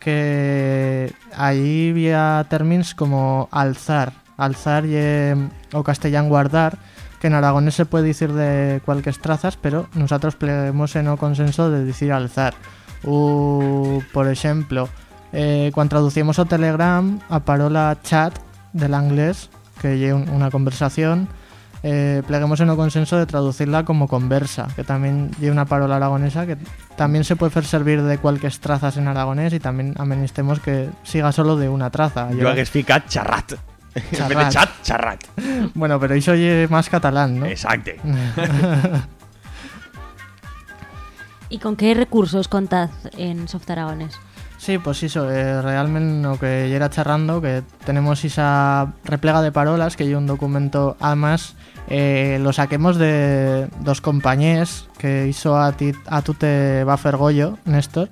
[SPEAKER 3] que ahí había términos como alzar, alzar y eh, o castellán guardar, que en aragonés se puede decir de cualquier trazas, pero nosotros pleguemos en o consenso de decir alzar. O, por ejemplo, eh, cuando traducimos o Telegram a parola chat del inglés, que lleva un- una conversación, eh, pleguemos en o consenso de traducirla como conversa, que también lleva una parola aragonesa que también se puede hacer servir de cualquier trazas en aragonés y también amenistemos que siga solo de una traza. Yo-
[SPEAKER 4] hagués ficat xerrat. En vez de xat, xerrat. [laughs]
[SPEAKER 3] Bueno, pero eso oye más catalán, ¿no?
[SPEAKER 4] Exacte. [laughs]
[SPEAKER 2] ¿Y con qué recursos contad en Soft Aragones?
[SPEAKER 3] Sí, pues eso, eh, realmente lo que ya era charrando, que tenemos esa replega de parolas, que hay un documento, además, eh, lo saquemos de dos compañías que hizo a ti a tu te va Fergollo, Néstor,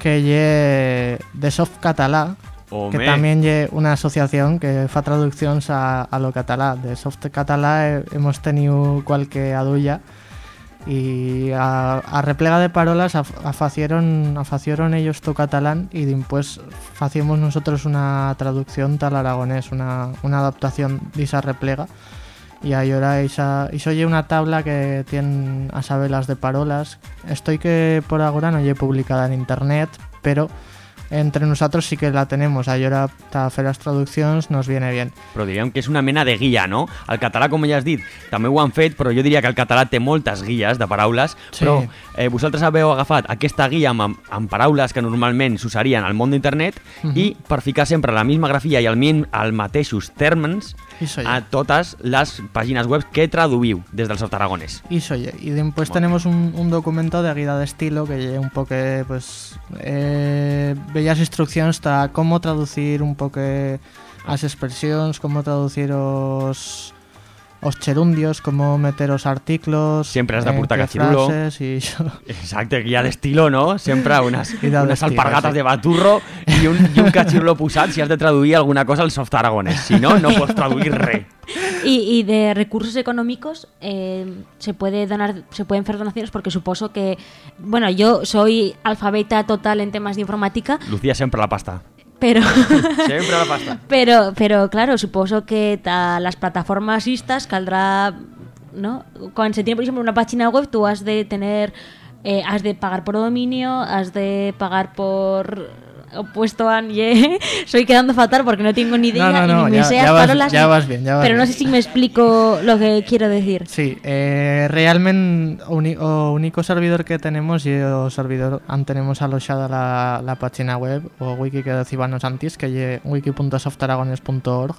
[SPEAKER 3] que lle de Soft Catalá, que
[SPEAKER 4] Home.
[SPEAKER 3] también lle una asociación que fa traducciones a, a lo catalá. De Soft Catalá eh, hemos tenido cualquier adulla y a, a replega de parolas a, a facieron, a facieron ellos to catalán y después facíamos nosotros una traducción tal aragonés, una, una adaptación de esa replega. Y ahí ahora esa, y oye una tabla que tiene a saber las de parolas. Estoy que por ahora no he publicada en internet pero entre nosotros sí que la tenemos. Ahí ahora para hacer las traducciones nos viene bien.
[SPEAKER 4] Però diríem que és una mena de guia, no? El català, com ja has dit, també ho han fet, però jo diria que el català té moltes guies de paraules,
[SPEAKER 3] Sí.
[SPEAKER 4] però eh, vosaltres haveu agafat aquesta guia amb, amb, paraules que normalment s'usarien al món d'internet i per ficar sempre la misma grafia i el, el mateixos termes a totes les pàgines web que traduïu des del Soft Aragonès.
[SPEAKER 3] Y soy y después
[SPEAKER 4] Molt
[SPEAKER 3] tenemos un, un documento de guía de estilo que un poco pues eh, bellas instrucciones para cómo traducir un poco las expresiones, cómo traducir os os gerundios, cómo meter os artículos,
[SPEAKER 4] Siempre has de
[SPEAKER 3] qué
[SPEAKER 4] cachirulo.
[SPEAKER 3] y eso. [laughs]
[SPEAKER 4] Exacte, guia d'estilo, no? Unes [laughs]
[SPEAKER 3] d'estilo,
[SPEAKER 4] alpargates
[SPEAKER 3] sí.
[SPEAKER 4] de baturro i un, catxirulo posat si has de traduir alguna cosa al soft aragonès. Si no, no pots traduir res. [laughs]
[SPEAKER 2] Y, y de recursos económicos eh, se puede donar, se pueden hacer donaciones porque suposo que, bueno, yo soy alfabeta total en temas de informática,
[SPEAKER 4] Lucía sempre la pasta.
[SPEAKER 2] Pero [laughs]
[SPEAKER 4] Sempre la pasta. [laughs]
[SPEAKER 2] pero pero claro, suposo que ta- las plataformas estas caldrá, ¿no? Cuando se tiene por ejemplo una página web, tú has de tener eh, has de pagar por dominio, has de pagar por opuesto a ye. [laughs] soy quedando fatal porque no tengo ni idea
[SPEAKER 3] No, no,
[SPEAKER 2] y
[SPEAKER 3] no,
[SPEAKER 2] ni me
[SPEAKER 3] ya- ya vas- ya
[SPEAKER 2] ni-
[SPEAKER 3] vas bien, ya vas
[SPEAKER 2] Pero no
[SPEAKER 3] bien.
[SPEAKER 2] sé si me explico lo que quiero decir.
[SPEAKER 3] Sí, eh, realmente o, único servidor que tenemos y o servidor tenemos alojada la, la página web o wiki que decíamos antes que ye wiki.softaragones.org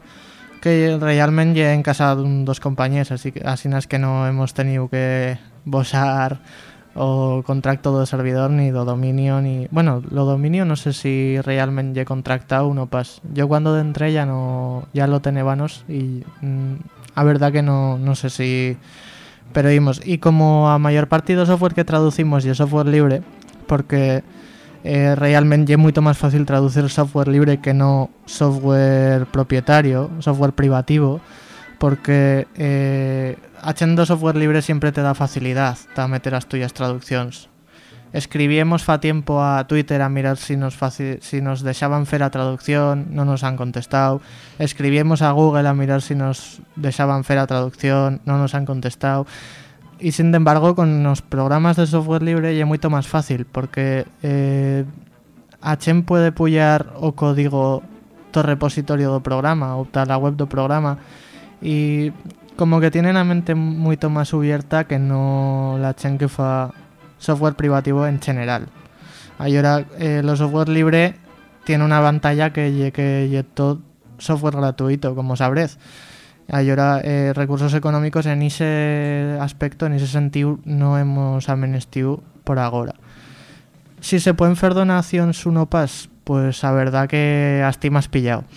[SPEAKER 3] que realmente ye en casa de un- dos compañías así que así es que no hemos tenido que bosar o contracto de servidor ni de dominio ni bueno lo dominio no sé si realmente he contractado uno pas. Yo cuando entré ya no ya lo tenébanos y mm, a verdad que no no sé si pero dimos y como a mayor parte de software que traducimos y software libre porque eh, realmente es mucho más fácil traducir software libre que no software propietario, software privativo, porque eh, haciendo software libre siempre te da facilidad para meter las tuyas traducciones. Escribíamos fa tiempo a Twitter a mirar si nos, faci- si nos traducción, no nos han contestado. Escribíamos a Google a mirar si nos dejaban hacer la traducción, no nos han contestado. Y sin embargo, con los programas de software libre es mucho más fácil, porque eh, puede pullar o código do repositorio do programa ta la web do programa y como que tienen a mente mucho más abierta que no la Chen que fa software privativo en general. Ahora eh, software libre tiene una pantalla que que todo software gratuito, como sabréis. Ahora eh, recursos económicos en ese aspecto, en ese sentido, no hemos amenestido por ahora. Si se pueden hacer donaciones uno pas, pues la verdad que hasta más pillado. [laughs]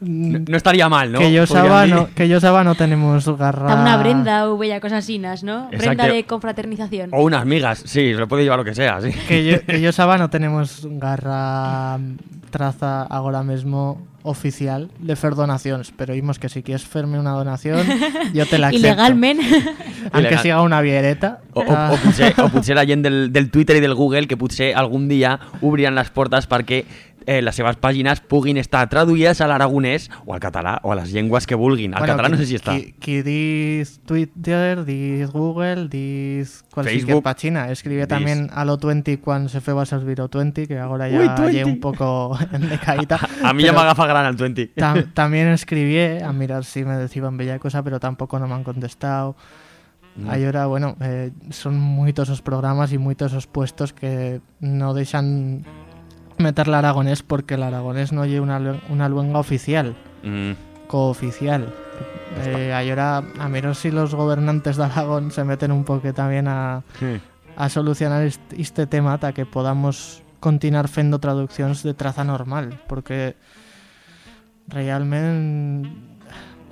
[SPEAKER 4] No, no estaría mal, ¿no?
[SPEAKER 3] que yo saba no, que yo saba no tenemos garra.
[SPEAKER 2] Da una brenda o bella cosas asinas, ¿no?
[SPEAKER 4] Exacto.
[SPEAKER 2] Brenda de confraternización.
[SPEAKER 4] O unas migas, sí, se lo puede llevar lo que sea, sí.
[SPEAKER 3] que yo, [laughs] que yo saba no tenemos garra traza ahora mismo oficial de hacer donaciones, pero vimos que si quieres hacerme una donación, yo te la [laughs] acepto.
[SPEAKER 2] Ilegalmente.
[SPEAKER 3] Aunque
[SPEAKER 4] Ilegal.
[SPEAKER 3] siga una viereta.
[SPEAKER 4] O, o, o, potser, o potser la gent del, del Twitter i del Google que potser algun dia obriran les portes perquè eh, les seves pàgines puguin estar traduïdes a l'aragonès o al català o a les llengües que vulguin. Al
[SPEAKER 3] bueno,
[SPEAKER 4] català no
[SPEAKER 3] qui-
[SPEAKER 4] sé si està.
[SPEAKER 3] Qui, qui diz Twitter, diz Google, diz cualquier página. Escribe
[SPEAKER 4] Diz.
[SPEAKER 3] también a lo 20 cuando se fue a servir o 20, que ahora ya
[SPEAKER 4] Uy,
[SPEAKER 3] lleva
[SPEAKER 4] 20.
[SPEAKER 3] un poco [laughs] en decaída.
[SPEAKER 4] A mi ja
[SPEAKER 3] Pero
[SPEAKER 4] m'agafa gran el 20.
[SPEAKER 3] tam- también escribí a mirar si me decían bella cosa, pero tampoco no me han contestado.
[SPEAKER 4] Mm.
[SPEAKER 3] Ahora, bueno, eh, son muchos esos programas y muchos esos puestos que no dejan meter el aragonés porque el aragonés no lleva una, una luenga oficial
[SPEAKER 4] Mm.
[SPEAKER 3] cooficial. Eh, ahora, a menos si los gobernantes de Aragón se meten un poco también a,
[SPEAKER 4] Sí.
[SPEAKER 3] a solucionar est- este tema para que podamos continuar haciendo traducciones de traza normal, porque realmente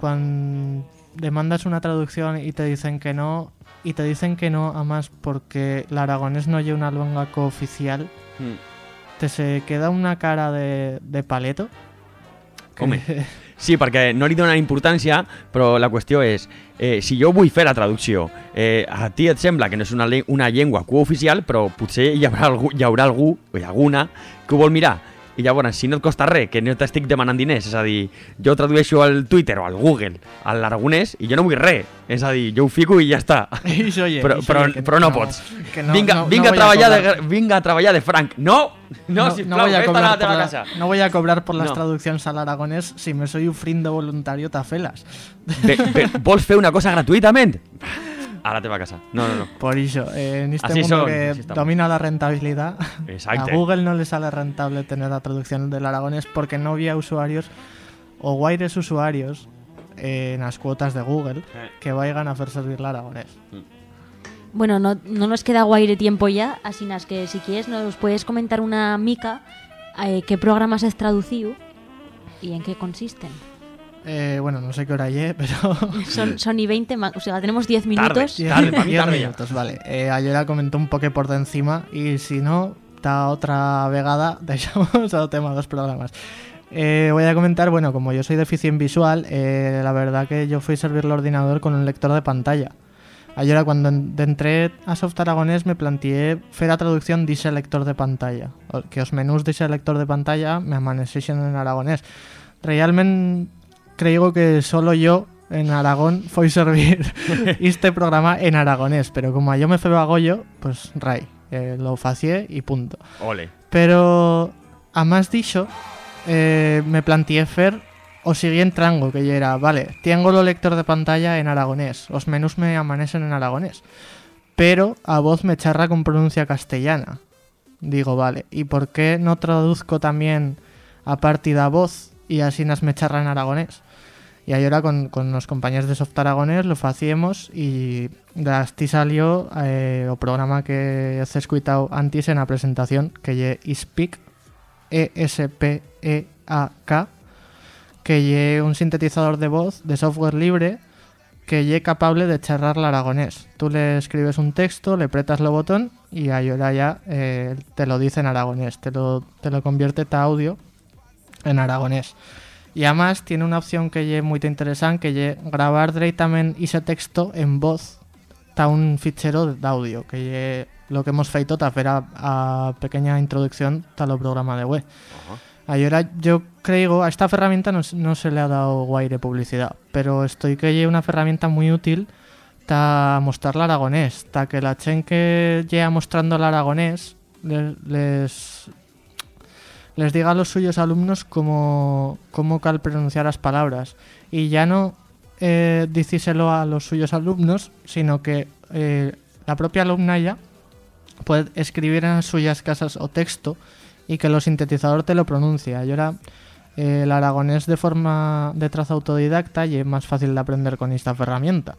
[SPEAKER 3] cuando demandas una traducción y te dicen que no, y te dicen que no, además porque el aragonés no lleva una luenga cooficial,
[SPEAKER 4] Mm.
[SPEAKER 3] Te se queda una cara de, de paleto. que-
[SPEAKER 4] Home. [laughs] Sí, perquè no li donen importància, però la qüestió és, eh, si jo vull fer la traducció, eh, a ti et sembla que no és una, una llengua cooficial, però potser hi haurà algú, hi haurà algú o hi alguna que ho vol mirar. I llavors, si no et costa res, que no t'estic demanant diners, és a dir, jo tradueixo al Twitter o al Google, a l'aragonès, i jo no vull res. És a dir, jo ho fico i ja està. [laughs]
[SPEAKER 3] Ix, oye,
[SPEAKER 4] Però, però,
[SPEAKER 3] que
[SPEAKER 4] però no, pots.
[SPEAKER 3] que no-
[SPEAKER 4] vinga,
[SPEAKER 3] no- no
[SPEAKER 4] vinga,
[SPEAKER 3] voy
[SPEAKER 4] a treballar
[SPEAKER 3] cobrar.
[SPEAKER 4] de, vinga a treballar de franc. No! No, no sisplau,
[SPEAKER 3] voy a
[SPEAKER 4] vés a
[SPEAKER 3] cobrar
[SPEAKER 4] la teva
[SPEAKER 3] la-
[SPEAKER 4] casa.
[SPEAKER 3] no voy a cobrar por las
[SPEAKER 4] No.
[SPEAKER 3] traducciones al aragonés si me soy ofrindo voluntario tafelas.
[SPEAKER 4] Ve, ve, vols fer una cosa gratuïtament? [laughs] A la teva casa. No, no, no. [laughs]
[SPEAKER 3] Por eso, eh, en este
[SPEAKER 4] Así
[SPEAKER 3] mundo
[SPEAKER 4] son,
[SPEAKER 3] que domina la rentabilidad,
[SPEAKER 4] Exacte. [laughs]
[SPEAKER 3] a Google no le sale rentable tener la traducción del aragonés porque no había usuarios o guaires usuarios eh, en las cuotas de Google que vayan a hacer servir el aragonés.
[SPEAKER 2] Bueno, no, no nos queda guaire tiempo ya, así nas que si quieres nos puedes comentar una mica eh, qué programas has traducido y en qué consisten.
[SPEAKER 3] Eh, bueno, no sé qué hora llegue, pero... [laughs]
[SPEAKER 2] Son, son y 20, ma- o sea, tenemos 10
[SPEAKER 4] Tarde.
[SPEAKER 2] minutos.
[SPEAKER 4] Sí. Tarde, pa' mí
[SPEAKER 3] Diez
[SPEAKER 4] tarde ya.
[SPEAKER 3] minutos, vale. Eh, ayer comentó un poco por de encima y si no, está otra vegada, [laughs] dejamos a tema dos programas. Eh, voy a comentar, bueno, como yo soy deficiente visual, eh, la verdad que yo fui a servir el ordenador con un lector de pantalla. Ayer cuando en- entré a Soft Aragonés me planteé hacer la traducción de ese lector de pantalla. Que os menús de ese lector de pantalla me amaneciesen en aragonés. Realmente creo que solo yo en Aragón [laughs] fui servir [laughs] este programa en aragonés, pero como yo me feo a Goyo, pues ray, eh, lo facié y punto.
[SPEAKER 4] Ole.
[SPEAKER 3] Pero a más dicho, eh, me planteé hacer o siguiente rango, que ya era, vale, tengo el lector de pantalla en aragonés, los menús me amanecen en aragonés, pero a voz me charra con pronuncia castellana. Digo, vale, ¿y por qué no traduzco también a partir de voz y así nas me charra en aragonés? Y ahora con, con los compañeros de Soft Aragonés lo hacíamos y de así salió eh, programa que he escuchado antes en la presentación que lle ISPEAK E-S-P-E-A-K que lle un sintetizador de voz de software libre que lle capable de charrar el aragonés. Tú le escribes un texto, le apretas el botón y ahora ya eh, te lo dice en aragonés, te lo, te lo convierte a audio en aragonés. Y además tiene una opción que es muy interesante, que es grabar directamente ese texto en voz ta un fichero de audio, que lle lo que hemos feito ta fer a, a pequeña introducción tal programa de web. Ahora yo creo, a esta herramienta no, no, se le ha dado guaire publicidad, pero estoy que lle una herramienta muy útil ta mostrar el aragonés, ta que la chen que lleva mostrando el aragonés les, les, les diga a los suyos alumnos cómo, cómo cal pronunciar las palabras. Y ya no eh, decíselo a los suyos alumnos, sino que eh, la propia alumna ya puede escribir en suyas casas o texto y que el sintetizador te lo pronuncia. Y ahora eh, el aragonés de forma de trazo autodidacta y es más fácil de aprender con esta herramienta.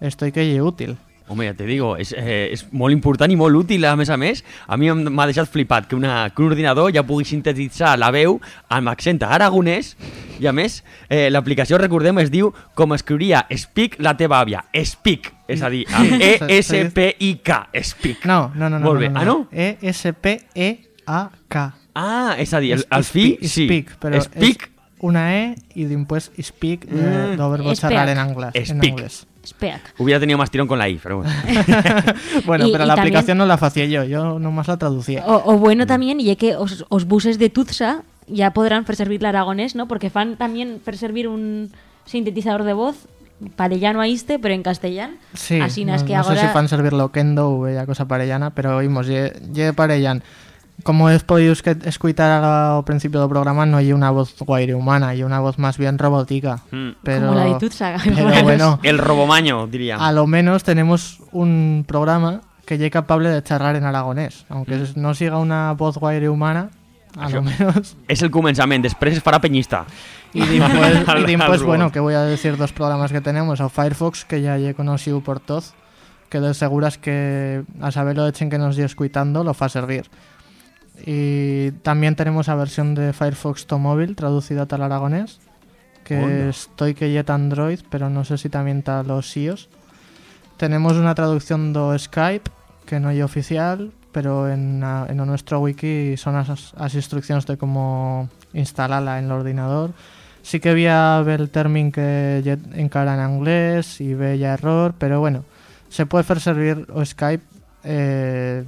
[SPEAKER 3] Estoy que es útil.
[SPEAKER 4] Home, ja te digo, és, eh, és molt important i molt útil, a més a més. A mi m'ha deixat flipat que, una, que un ordinador ja pugui sintetitzar la veu amb accent aragonès i, a més, eh, l'aplicació, recordem, es diu com escriuria Speak la teva àvia. Speak, és a dir, E-S-P-I-K, Speak.
[SPEAKER 3] No, no, no. no
[SPEAKER 4] Molt bé.
[SPEAKER 3] no, no.
[SPEAKER 4] Ah, no?
[SPEAKER 3] E-S-P-E-A-K.
[SPEAKER 4] Ah, és a dir, el, el fi,
[SPEAKER 3] Speak,
[SPEAKER 4] sí.
[SPEAKER 3] Speak, però
[SPEAKER 4] Speak,
[SPEAKER 3] és una E i després speak, eh,
[SPEAKER 4] Mm.
[SPEAKER 3] del verbo
[SPEAKER 2] Speak.
[SPEAKER 3] en anglès.
[SPEAKER 4] Speak. hubiera tenido más tirón con la I, pero bueno. [laughs]
[SPEAKER 3] bueno,
[SPEAKER 2] Y-
[SPEAKER 3] pero
[SPEAKER 2] y
[SPEAKER 3] la
[SPEAKER 2] también-
[SPEAKER 3] aplicación no la hacía yo, yo nomás la traducía.
[SPEAKER 2] O, o bueno también, y que os, os buses de Tutsa ya podrán servir l'aragonés, ¿no? Porque fan también servir un sintetizador de voz parellano a este, pero en castellano.
[SPEAKER 3] Sí,
[SPEAKER 2] Así
[SPEAKER 3] no,
[SPEAKER 2] es que
[SPEAKER 3] no
[SPEAKER 2] ahora...
[SPEAKER 3] sé si fan servir lo Kendo o bella cosa parellana, pero oímos, ye, ye parellan. Como he podido escuchar al principio del programa, no hay una voz guaire humana, hay una voz más bien robótica.
[SPEAKER 4] Mm.
[SPEAKER 3] Pero,
[SPEAKER 2] Como la de Tutsa.
[SPEAKER 3] pero bueno,
[SPEAKER 4] El robomaño, diría.
[SPEAKER 3] a lo menos tenemos un programa que ya es capaz de charlar en aragonés. Aunque
[SPEAKER 4] Mm.
[SPEAKER 3] es- no siga una voz guaire humana, a lo menos.
[SPEAKER 4] És el començament, després es farà penyista.
[SPEAKER 3] Y después, [laughs] y después, bueno, que voy a decir dos programas que tenemos. O Firefox, que ya he conocido por todos, que de seguras que a saber lo echen que nos dio escuitando lo fa servir. Y también tenemos la versión de Firefox to móvil traducida al aragonés, que
[SPEAKER 4] Onda.
[SPEAKER 3] estoy que yet Android, pero no sé si también está los iOS. Tenemos una traducción de Skype, que no es oficial, pero en, a- en nuestro wiki son las, instrucciones de cómo instalarla en el ordenador. Sí que había ver el término que encara en inglés y ve ya error, pero bueno, se puede hacer servir o Skype eh,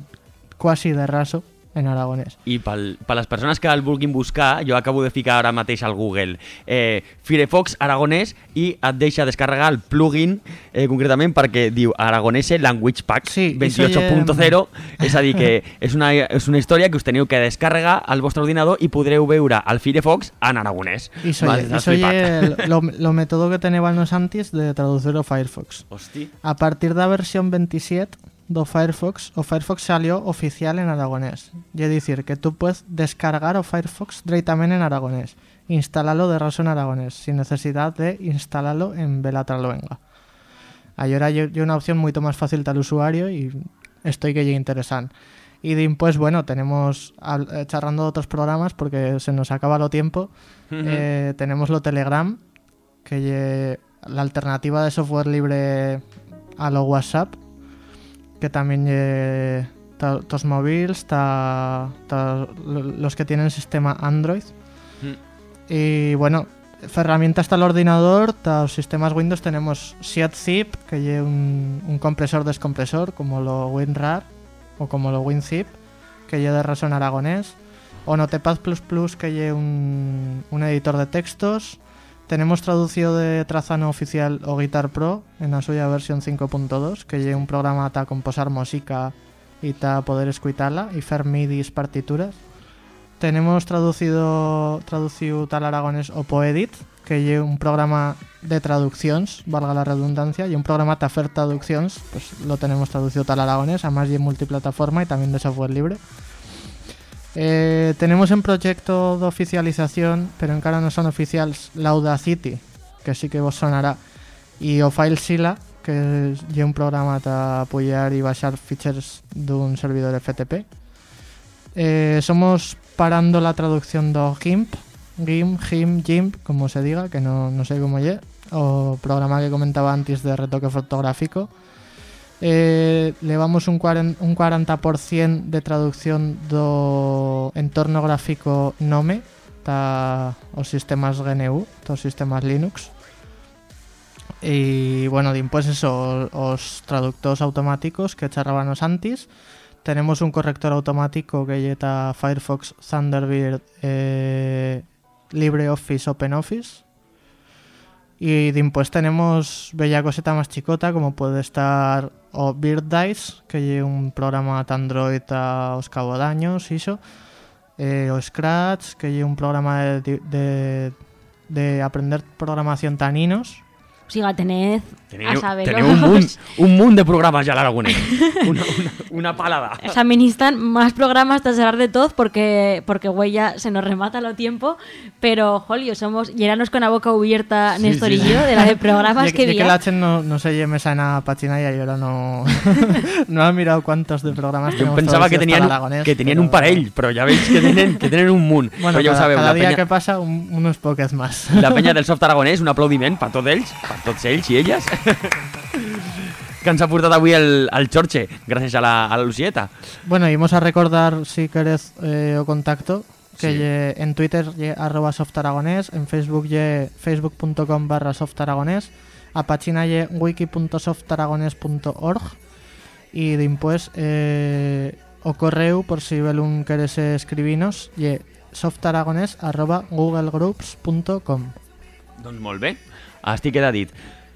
[SPEAKER 3] quasi de raso en aragonés.
[SPEAKER 4] I pel, per les persones que el vulguin buscar, jo acabo de ficar ara mateix al Google eh, Firefox Aragonès i et deixa descarregar el plugin eh, concretament perquè diu Aragonese Language Pack
[SPEAKER 3] Sí,
[SPEAKER 4] 28.0 és a dir que [laughs] és una, és una història que us teniu que descarregar al vostre ordinador i podreu veure el Firefox en aragonès.
[SPEAKER 3] Y soy,
[SPEAKER 4] Vale,
[SPEAKER 3] y soy el- [laughs] lo, lo método que teníamos antes de traducir a Firefox.
[SPEAKER 4] Hosti.
[SPEAKER 3] A partir de la versión 27 Firefox, o Firefox salió oficial en aragonés. Y es decir, que tú puedes descargar o Firefox directamente en aragonés, instalarlo de raso en aragonés, sin necesidad de instalarlo en Belatra Luenga. Ahora hay una opción mucho más fácil para el usuario y estoy que ya interesante. Y después, bueno, tenemos, eh, charlando de otros programas, porque se nos acaba lo tiempo, eh, tenemos lo Telegram, que la alternativa de software libre a lo WhatsApp, que también ta- tos móviles, los que tienen sistema Android.
[SPEAKER 4] Mm.
[SPEAKER 3] Y bueno, herramientas hasta el ordenador, los sistemas Windows tenemos SeatZip, que lle un, un compresor descompresor, como lo WinRAR o como lo WinZip, que lle de razón aragonés. O Notepad++, que lle un, un editor de textos. Tenemos traducido de Trazano oficial o Guitar Pro en la suya versión 5.2, que lle un programa para composar música y ta poder escucharla y fer midis partituras. Tenemos traducido traducido tal aragonés o Poedit, que lle un programa de traducciones, valga la redundancia, y un programa de hacer traducciones, pues lo tenemos traducido tal aragonés, además en multiplataforma y también de software libre. Eh, tenemos en proyecto de oficialización, pero encara no son oficiales, Lauda City, que sí que vos sonará, y o FileZilla, que é un programa para apoyar y baixar features dun servidor FTP. Eh, somos parando la traducción do GIMP, GIMP, GIMP, GIMP, como se diga, que no, no sé como es, o programa que comentaba antes de retoque fotográfico, eh, levamos un, 40, un 40% de traducción do entorno gráfico Nome ta os sistemas GNU, os sistemas Linux. E, bueno, dimpois eso, os traductores automáticos que charrábanos antes. Tenemos un corrector automático que lleva Firefox, Thunderbird, eh, LibreOffice, OpenOffice. Y después tenemos bella coseta más chicota como puede estar o Bird Dice, que es un programa de Android a os cabo de años, iso. Eh, o Scratch, que es un programa de, de, de aprender programación taninos.
[SPEAKER 2] O siga, tened saber
[SPEAKER 4] Teniu un munt, [laughs] un munt de programas ya l'Aragonès. [laughs] Una, una, una palada. [laughs]
[SPEAKER 2] Se administran más programas tras hablar de todo porque, porque güey, ya se nos remata lo tiempo. Pero, jolio, somos llenanos con la boca abierta,
[SPEAKER 4] Sí,
[SPEAKER 2] Néstor
[SPEAKER 4] sí,
[SPEAKER 2] y
[SPEAKER 4] sí.
[SPEAKER 2] yo, de la de programas
[SPEAKER 3] Y-
[SPEAKER 2] que
[SPEAKER 3] y que la no, no se lleve esa en la página y ahora no, no ha mirado cuántos de programas tenemos
[SPEAKER 4] pensava que
[SPEAKER 3] aragonès,
[SPEAKER 4] que tenien
[SPEAKER 3] però-
[SPEAKER 4] un parell, però ja veig que tenen, que tenen un munt.
[SPEAKER 3] Bueno,
[SPEAKER 4] ho
[SPEAKER 3] cada,
[SPEAKER 4] sabeu,
[SPEAKER 3] cada
[SPEAKER 4] la
[SPEAKER 3] día
[SPEAKER 4] penya,
[SPEAKER 3] que pasa, un- unos poques más.
[SPEAKER 4] la penya del soft aragonès, un aplaudiment per tots ells, per tots ells i elles, que ens ha portat avui el, el Xorxe, gràcies a la, a la Lucieta.
[SPEAKER 3] Bueno, y vamos a recordar, si querés, eh, o contacto, que
[SPEAKER 4] Sí.
[SPEAKER 3] en Twitter lle arroba softaragonés, en Facebook lle facebook.com barra softaragonés, a página lle wiki.softaragonés.org y después eh, o correu, por si vel un querés escribinos, lle softaragonés arroba googlegroups.com
[SPEAKER 4] Doncs molt bé, estic queda dit.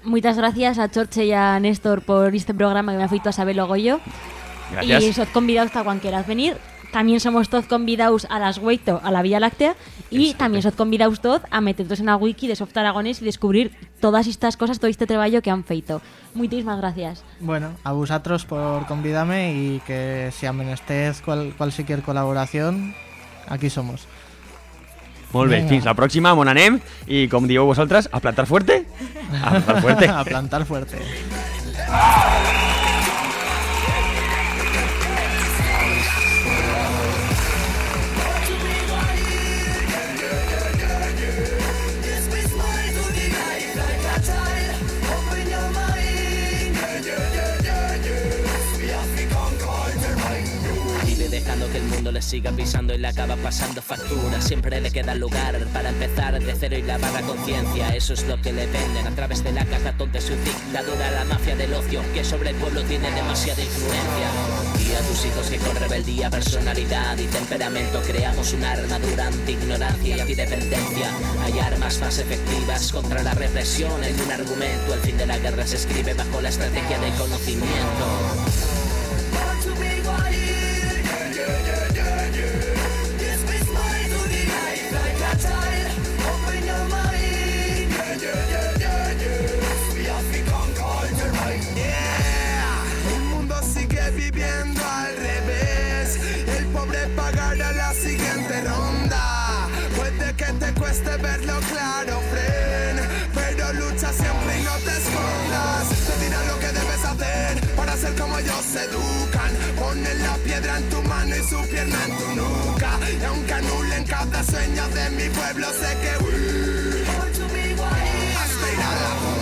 [SPEAKER 2] Muchas gracias a Chorche y a Néstor por este programa que me ha feito a saberlo Goyo.
[SPEAKER 4] Gràcies.
[SPEAKER 2] Y sos convidados hasta cuando quieras venir. También somos todos convidados a las Weito, a la Vía Láctea. Y
[SPEAKER 4] Exacto.
[SPEAKER 2] también sos convidados todos a meteros en la wiki de Soft Aragones y descubrir todas estas cosas, todo este trabajo que han feito. Muchísimas gracias.
[SPEAKER 3] Bueno, a vosotros por convidarme y que si amenestés cual, cualquier colaboración, aquí somos.
[SPEAKER 4] Molt bé,
[SPEAKER 3] Vinga.
[SPEAKER 4] fins la pròxima, on anem? I com dieu vosaltres, a plantar fuerte? A plantar fuerte. [laughs]
[SPEAKER 3] a plantar fuerte. [laughs]
[SPEAKER 6] le siga pisando y le acaba pasando factura. Siempre le queda lugar para empezar de cero y la conciencia. Eso es lo que le venden a través de la cajatón de su dictadura. La mafia del ocio que sobre el pueblo tiene demasiada influencia. Y a tus hijos que con rebeldía, personalidad y temperamento creamos una armadura anti-ignorancia y antidependencia. Hay armas más efectivas contra la represión en un argumento. El fin de la guerra se escribe bajo la estrategia del conocimiento.
[SPEAKER 7] de verlo claro, friend. Pero lucha siempre y no te escondas. Te dirán lo que debes hacer para ser como ellos se educan. Ponen la piedra en tu mano y su pierna en tu nuca. Y aunque anulen cada sueño de mi pueblo, sé que. Uh, a la